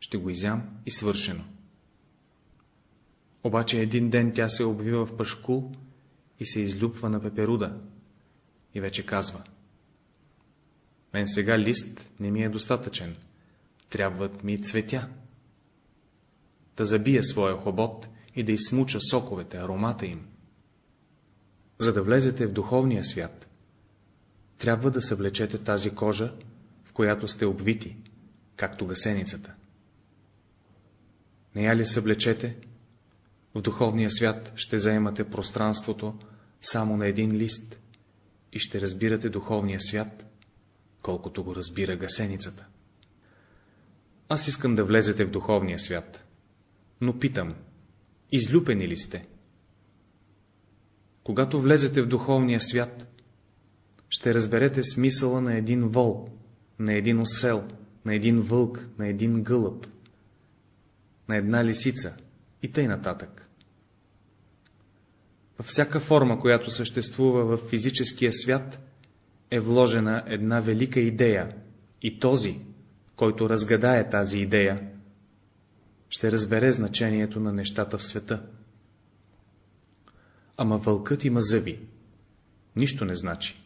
ще го изям и свършено. Обаче един ден тя се обвива в пашкул и се излюпва на пеперуда и вече казва. Мен сега лист не ми е достатъчен, трябват ми цветя. Да забия своя хобот и да изсмуча соковете, аромата им. За да влезете в духовния свят, трябва да съвлечете тази кожа, в която сте обвити, както гасеницата. Не я ли съблечете, в духовния свят ще заемате пространството само на един лист и ще разбирате духовния свят, колкото го разбира гасеницата. Аз искам да влезете в духовния свят, но питам, излюпени ли сте? Когато влезете в духовния свят, ще разберете смисъла на един вол, на един осел, на един вълк, на един гълъб, на една лисица и тъй нататък. Във всяка форма, която съществува в физическия свят, е вложена една велика идея и този, който разгадае тази идея, ще разбере значението на нещата в света. Ама вълкът има зъби. Нищо не значи.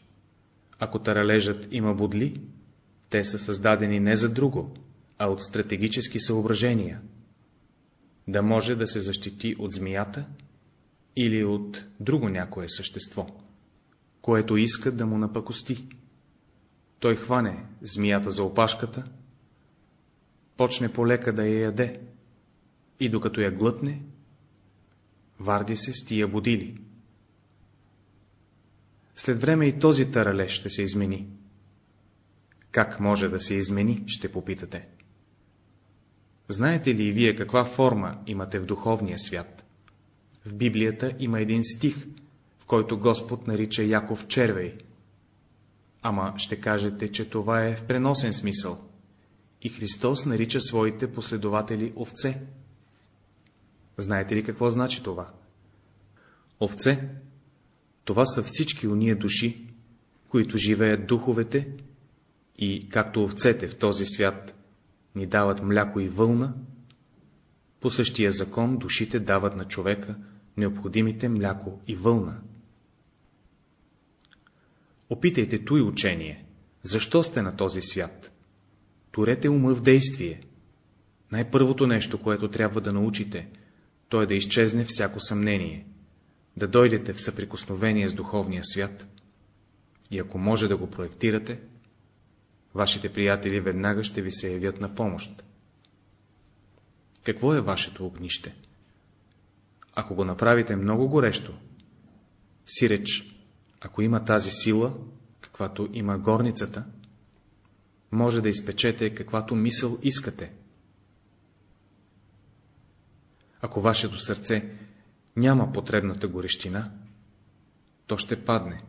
Ако таралежът има бодли, те са създадени не за друго, а от стратегически съображения. Да може да се защити от змията или от друго някое същество, което иска да му напакости. Той хване змията за опашката, почне полека да я яде и докато я глътне, варди се с тия будили. След време и този таралеж ще се измени. Как може да се измени, ще попитате. Знаете ли и вие каква форма имате в духовния свят? В Библията има един стих, в който Господ нарича Яков червей. Ама ще кажете, че това е в преносен смисъл. И Христос нарича своите последователи овце. Знаете ли какво значи това? Овце, това са всички уния души, които живеят духовете и, както овцете в този свят ни дават мляко и вълна, по същия закон душите дават на човека необходимите мляко и вълна. Опитайте той учение. Защо сте на този свят? Турете ума в действие. Най-първото нещо, което трябва да научите, то е да изчезне всяко съмнение, да дойдете в съприкосновение с духовния свят. И ако може да го проектирате, вашите приятели веднага ще ви се явят на помощ. Какво е вашето огнище? Ако го направите много горещо, сиреч, ако има тази сила, каквато има горницата, може да изпечете каквато мисъл искате. Ако вашето сърце няма потребната горещина, то ще падне.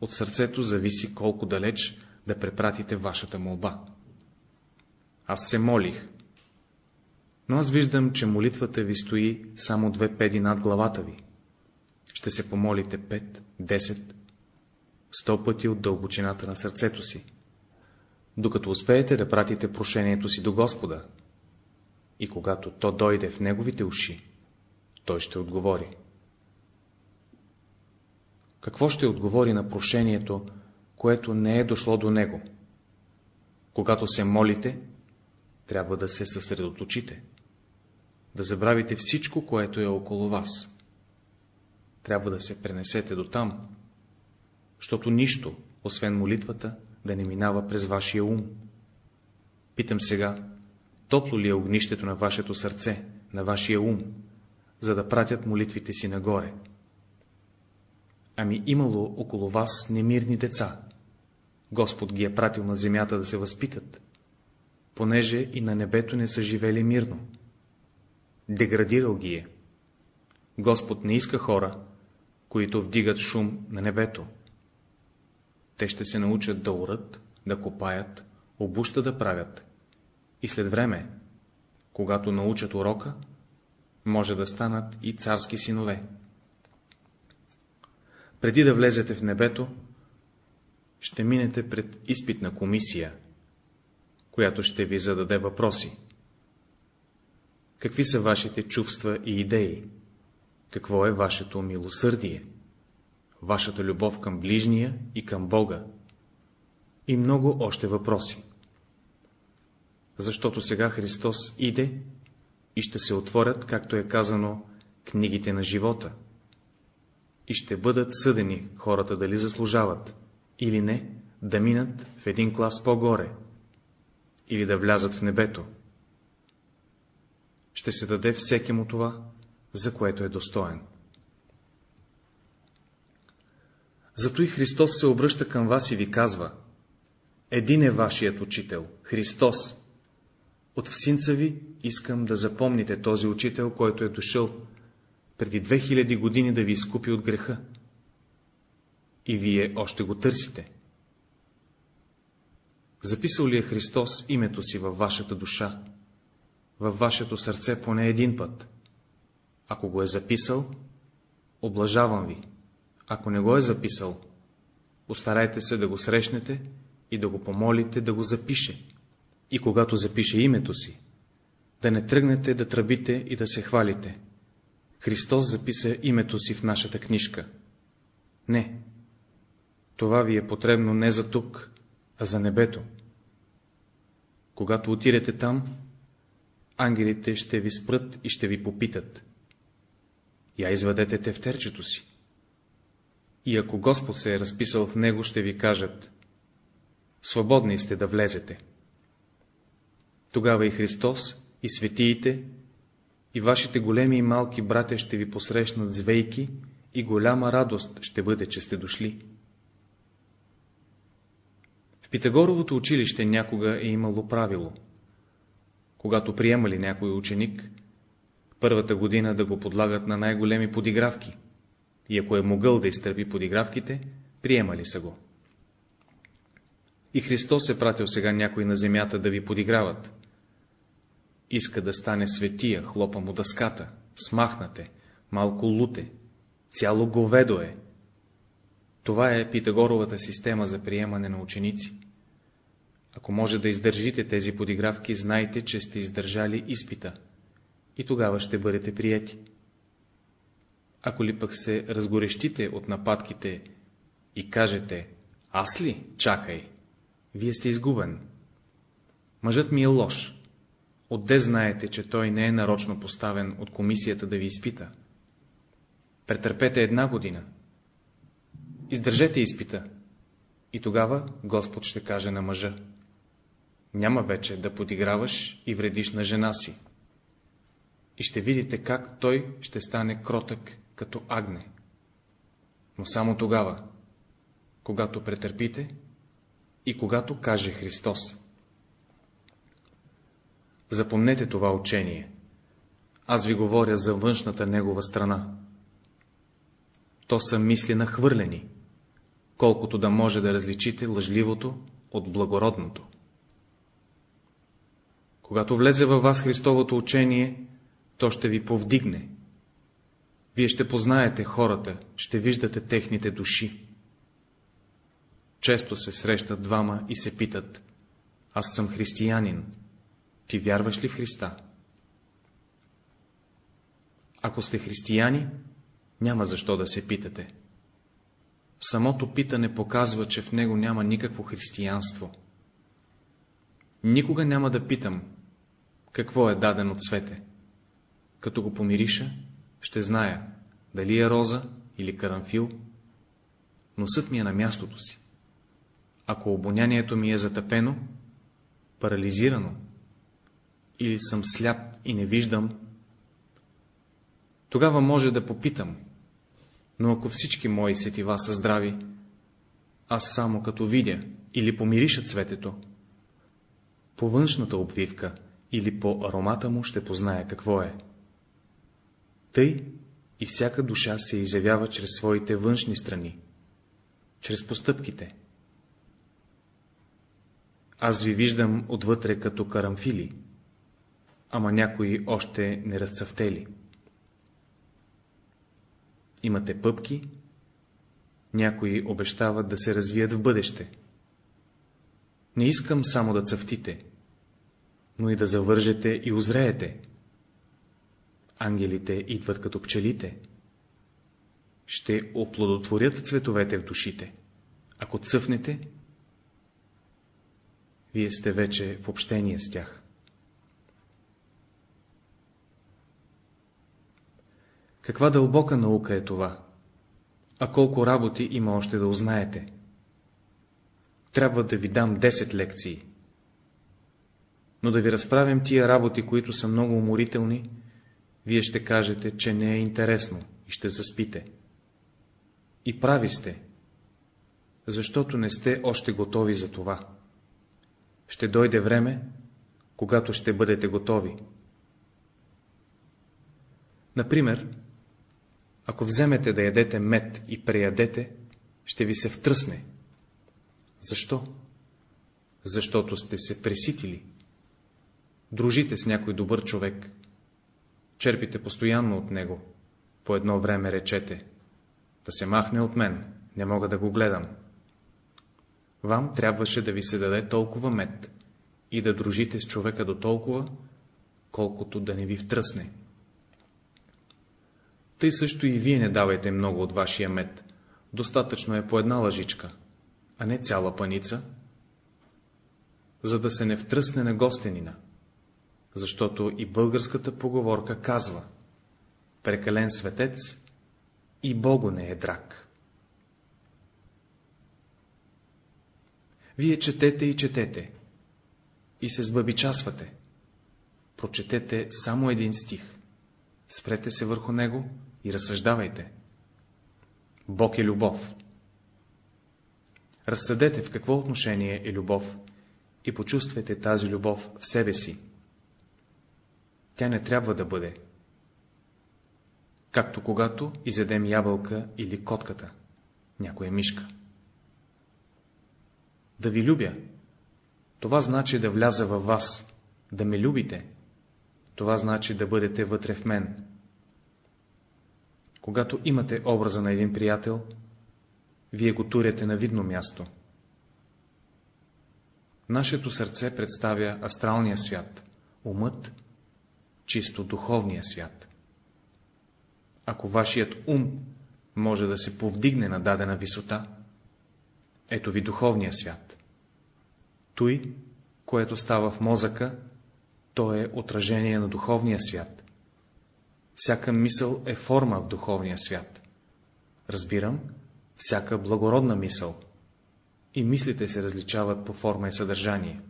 От сърцето зависи колко далеч да препратите вашата молба. Аз се молих, но аз виждам, че молитвата ви стои само две педи над главата ви. Ще се помолите пет, десет, сто пъти от дълбочината на сърцето си, докато успеете да пратите прошението си до Господа. И когато то дойде в неговите уши, той ще отговори. Какво ще отговори на прошението, което не е дошло до него? Когато се молите, трябва да се съсредоточите да забравите всичко, което е около вас. Трябва да се пренесете до там, защото нищо, освен молитвата, да не минава през вашия ум. Питам сега, топло ли е огнището на вашето сърце, на вашия ум, за да пратят молитвите си нагоре? Ами имало около вас немирни деца. Господ ги е пратил на земята да се възпитат, понеже и на небето не са живели мирно деградирал ги е. Господ не иска хора, които вдигат шум на небето. Те ще се научат да урат, да копаят, обуща да правят. И след време, когато научат урока, може да станат и царски синове. Преди да влезете в небето, ще минете пред изпитна комисия, която ще ви зададе въпроси. Какви са вашите чувства и идеи? Какво е вашето милосърдие? Вашата любов към ближния и към Бога? И много още въпроси. Защото сега Христос иде и ще се отворят, както е казано, книгите на живота. И ще бъдат съдени хората дали заслужават или не да минат в един клас по-горе или да влязат в небето ще се даде всеки му това, за което е достоен. Зато и Христос се обръща към вас и ви казва, един е вашият учител, Христос. От всинца ви искам да запомните този учител, който е дошъл преди 2000 години да ви изкупи от греха. И вие още го търсите. Записал ли е Христос името си във вашата душа? във вашето сърце поне един път. Ако го е записал, облажавам ви. Ако не го е записал, постарайте се да го срещнете и да го помолите да го запише. И когато запише името си, да не тръгнете да тръбите и да се хвалите. Христос записа името си в нашата книжка. Не. Това ви е потребно не за тук, а за небето. Когато отидете там, ангелите ще ви спрат и ще ви попитат. Я извадете тефтерчето си. И ако Господ се е разписал в него, ще ви кажат, свободни сте да влезете. Тогава и Христос, и светиите, и вашите големи и малки братя ще ви посрещнат с вейки, и голяма радост ще бъде, че сте дошли. В Питагоровото училище някога е имало правило – когато приемали някой ученик, първата година да го подлагат на най-големи подигравки, и ако е могъл да изтърпи подигравките, приемали са го. И Христос е пратил сега някой на земята да ви подиграват. Иска да стане светия, хлопа му дъската, смахнате, малко луте, цяло говедо е. Това е Питагоровата система за приемане на ученици. Ако може да издържите тези подигравки, знайте, че сте издържали изпита и тогава ще бъдете приети. Ако ли пък се разгорещите от нападките и кажете, аз ли? Чакай! Вие сте изгубен. Мъжът ми е лош. Отде знаете, че той не е нарочно поставен от комисията да ви изпита? Претърпете една година. Издържете изпита. И тогава Господ ще каже на мъжа. Няма вече да подиграваш и вредиш на жена си. И ще видите как той ще стане кротък като агне. Но само тогава, когато претърпите и когато каже Христос. Запомнете това учение. Аз ви говоря за външната негова страна. То са мисли нахвърлени, колкото да може да различите лъжливото от благородното. Когато влезе във вас Христовото учение, то ще ви повдигне. Вие ще познаете хората, ще виждате техните души. Често се срещат двама и се питат, аз съм християнин, ти вярваш ли в Христа? Ако сте християни, няма защо да се питате. Самото питане показва, че в него няма никакво християнство. Никога няма да питам, какво е дадено цвете. Като го помириша, ще зная, дали е роза или карамфил. Носът ми е на мястото си. Ако обонянието ми е затъпено, парализирано, или съм сляп и не виждам, тогава може да попитам, но ако всички мои сетива са здрави, аз само като видя или помириша цветето, по външната обвивка или по аромата му ще позная какво е. Тъй и всяка душа се изявява чрез своите външни страни, чрез постъпките. Аз ви виждам отвътре като карамфили, ама някои още не разцъфтели. Имате пъпки, някои обещават да се развият в бъдеще. Не искам само да цъфтите, но и да завържете и озреете. Ангелите идват като пчелите. Ще оплодотворят цветовете в душите. Ако цъфнете, вие сте вече в общение с тях. Каква дълбока наука е това? А колко работи има още да узнаете? Трябва да ви дам 10 лекции. Но да ви разправям тия работи, които са много уморителни, вие ще кажете, че не е интересно и ще заспите. И прави сте, защото не сте още готови за това. Ще дойде време, когато ще бъдете готови. Например, ако вземете да ядете мед и преядете, ще ви се втръсне. Защо? Защото сте се преситили. Дружите с някой добър човек. Черпите постоянно от него. По едно време речете. Да се махне от мен, не мога да го гледам. Вам трябваше да ви се даде толкова мед и да дружите с човека до толкова, колкото да не ви втръсне. Тъй също и вие не давайте много от вашия мед. Достатъчно е по една лъжичка, а не цяла паница, за да се не втръсне на гостенина. Защото и българската поговорка казва прекален светец и Богу не е драг. Вие четете и четете и се сбъбичасвате. Прочетете само един стих. Спрете се върху него и разсъждавайте. Бог е любов. Разсъдете в какво отношение е любов и почувствайте тази любов в себе си. Тя не трябва да бъде. Както когато изедем ябълка или котката, някоя мишка. Да ви любя, това значи да вляза във вас, да ме любите, това значи да бъдете вътре в мен, когато имате образа на един приятел, вие го туряте на видно място. Нашето сърце представя астралния свят, умът — чисто духовния свят. Ако вашият ум може да се повдигне на дадена висота, ето ви духовния свят. Той, което става в мозъка, то е отражение на духовния свят. Всяка мисъл е форма в духовния свят. Разбирам, всяка благородна мисъл. И мислите се различават по форма и съдържание.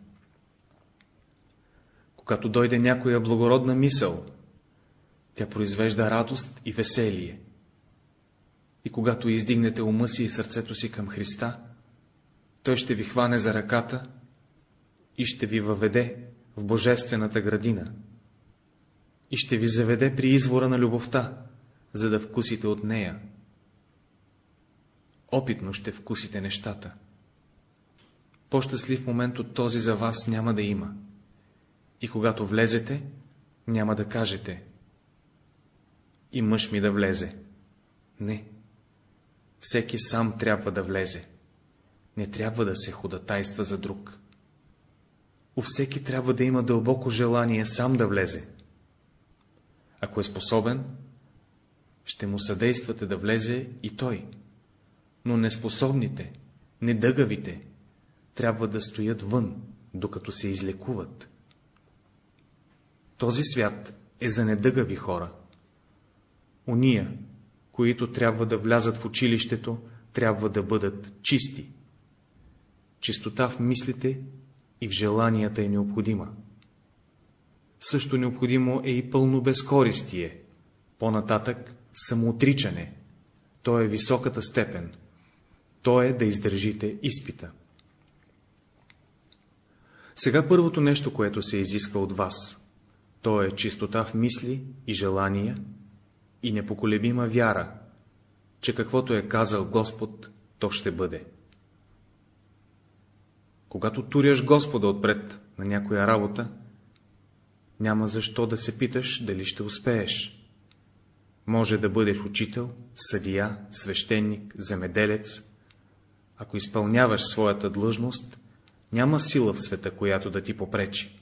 Когато дойде някоя благородна мисъл, тя произвежда радост и веселие. И когато издигнете ума си и сърцето си към Христа, Той ще ви хване за ръката и ще ви въведе в Божествената градина и ще ви заведе при извора на любовта, за да вкусите от нея. Опитно ще вкусите нещата. По-щастлив момент от този за вас няма да има. И когато влезете, няма да кажете и мъж ми да влезе. Не. Всеки сам трябва да влезе. Не трябва да се ходатайства за друг. У всеки трябва да има дълбоко желание сам да влезе. Ако е способен, ще му съдействате да влезе и той. Но неспособните, недъгавите, трябва да стоят вън, докато се излекуват. Този свят е за недъгави хора. Уния, които трябва да влязат в училището, трябва да бъдат чисти. Чистота в мислите и в желанията е необходима. Също необходимо е и пълно безкористие, по-нататък самоотричане. То е високата степен. То е да издържите изпита. Сега първото нещо, което се изисква от вас, то е чистота в мисли и желания и непоколебима вяра, че каквото е казал Господ, то ще бъде. Когато туряш Господа отпред на някоя работа, няма защо да се питаш, дали ще успееш. Може да бъдеш учител, съдия, свещеник, земеделец. Ако изпълняваш своята длъжност, няма сила в света, която да ти попречи.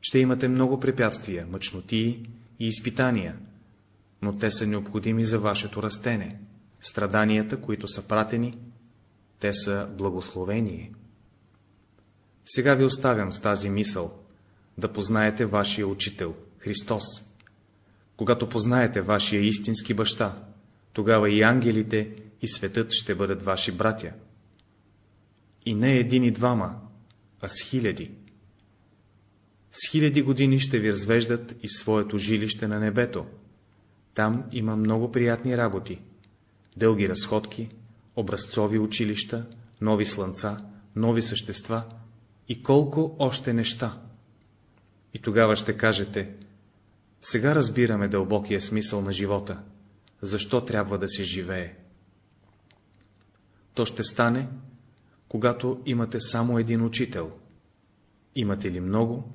Ще имате много препятствия, мъчнотии и изпитания, но те са необходими за вашето растене. Страданията, които са пратени, те са благословение. Сега ви оставям с тази мисъл, да познаете вашия учител, Христос. Когато познаете вашия истински баща, тогава и ангелите, и светът ще бъдат ваши братя. И не един и двама, а с хиляди. С хиляди години ще ви развеждат и своето жилище на небето. Там има много приятни работи. Дълги разходки, образцови училища, нови слънца, нови същества и колко още неща. И тогава ще кажете, сега разбираме дълбокия смисъл на живота, защо трябва да се живее. То ще стане, когато имате само един учител. Имате ли много,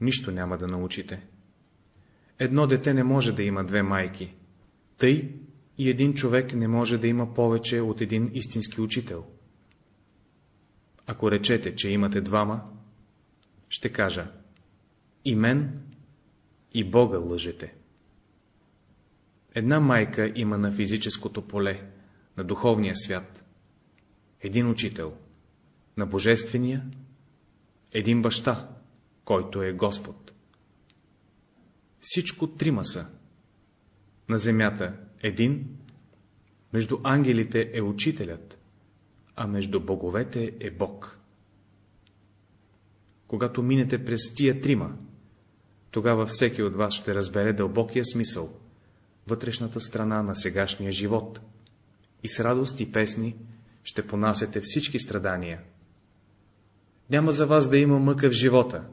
нищо няма да научите. Едно дете не може да има две майки, тъй и един човек не може да има повече от един истински учител. Ако речете, че имате двама, ще кажа, и мен, и Бога лъжете. Една майка има на физическото поле, на духовния свят, един учител, на божествения, един баща, който е Господ. Всичко трима са. На земята един, между ангелите е учителят, а между боговете е Бог. Когато минете през тия трима, тогава всеки от вас ще разбере дълбокия смисъл, вътрешната страна на сегашния живот и с радост и песни ще понасете всички страдания. Няма за вас да има мъка в живота.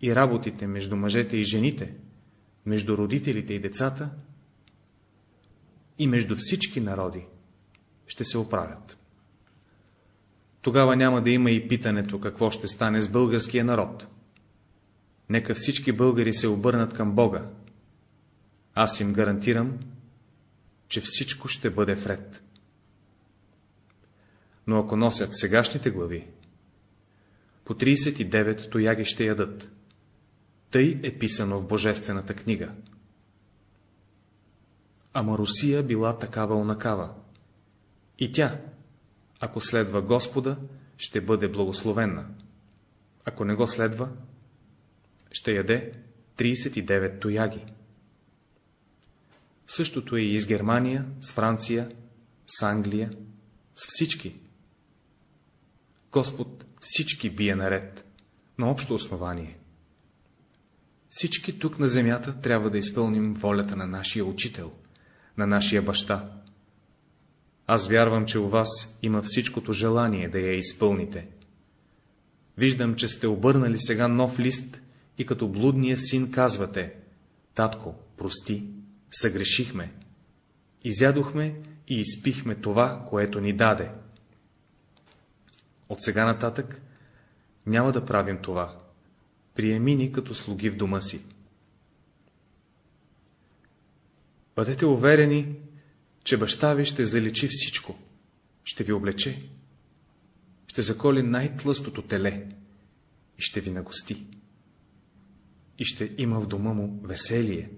И работите между мъжете и жените, между родителите и децата, и между всички народи ще се оправят. Тогава няма да има и питането, какво ще стане с българския народ. Нека всички българи се обърнат към Бога. Аз им гарантирам, че всичко ще бъде вред. Но ако носят сегашните глави, по 39 тояги ще ядат. Тъй е писано в Божествената книга. Ама Русия била такава онакава. И тя, ако следва Господа, ще бъде благословена. Ако не го следва, ще яде 39 тояги. Същото е и с Германия, с Франция, с Англия, с всички. Господ всички бие наред, на общо основание. Всички тук на земята трябва да изпълним волята на нашия учител, на нашия баща. Аз вярвам, че у вас има всичкото желание да я изпълните. Виждам, че сте обърнали сега нов лист и като блудния син казвате, татко, прости, съгрешихме, изядохме и изпихме това, което ни даде. От сега нататък няма да правим това. Приеми ни като слуги в дома си. Бъдете уверени, че баща ви ще заличи всичко, ще ви облече, ще заколи най-тлъстото теле и ще ви нагости. И ще има в дома му веселие,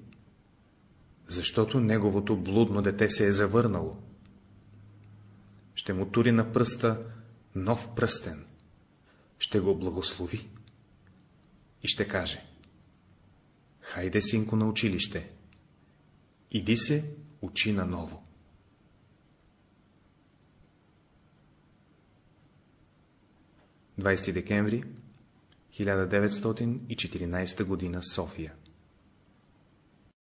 защото неговото блудно дете се е завърнало. Ще му тури на пръста нов пръстен, ще го благослови и ще каже Хайде, синко, на училище, иди се учи наново. Двадесети декември 1914 г. София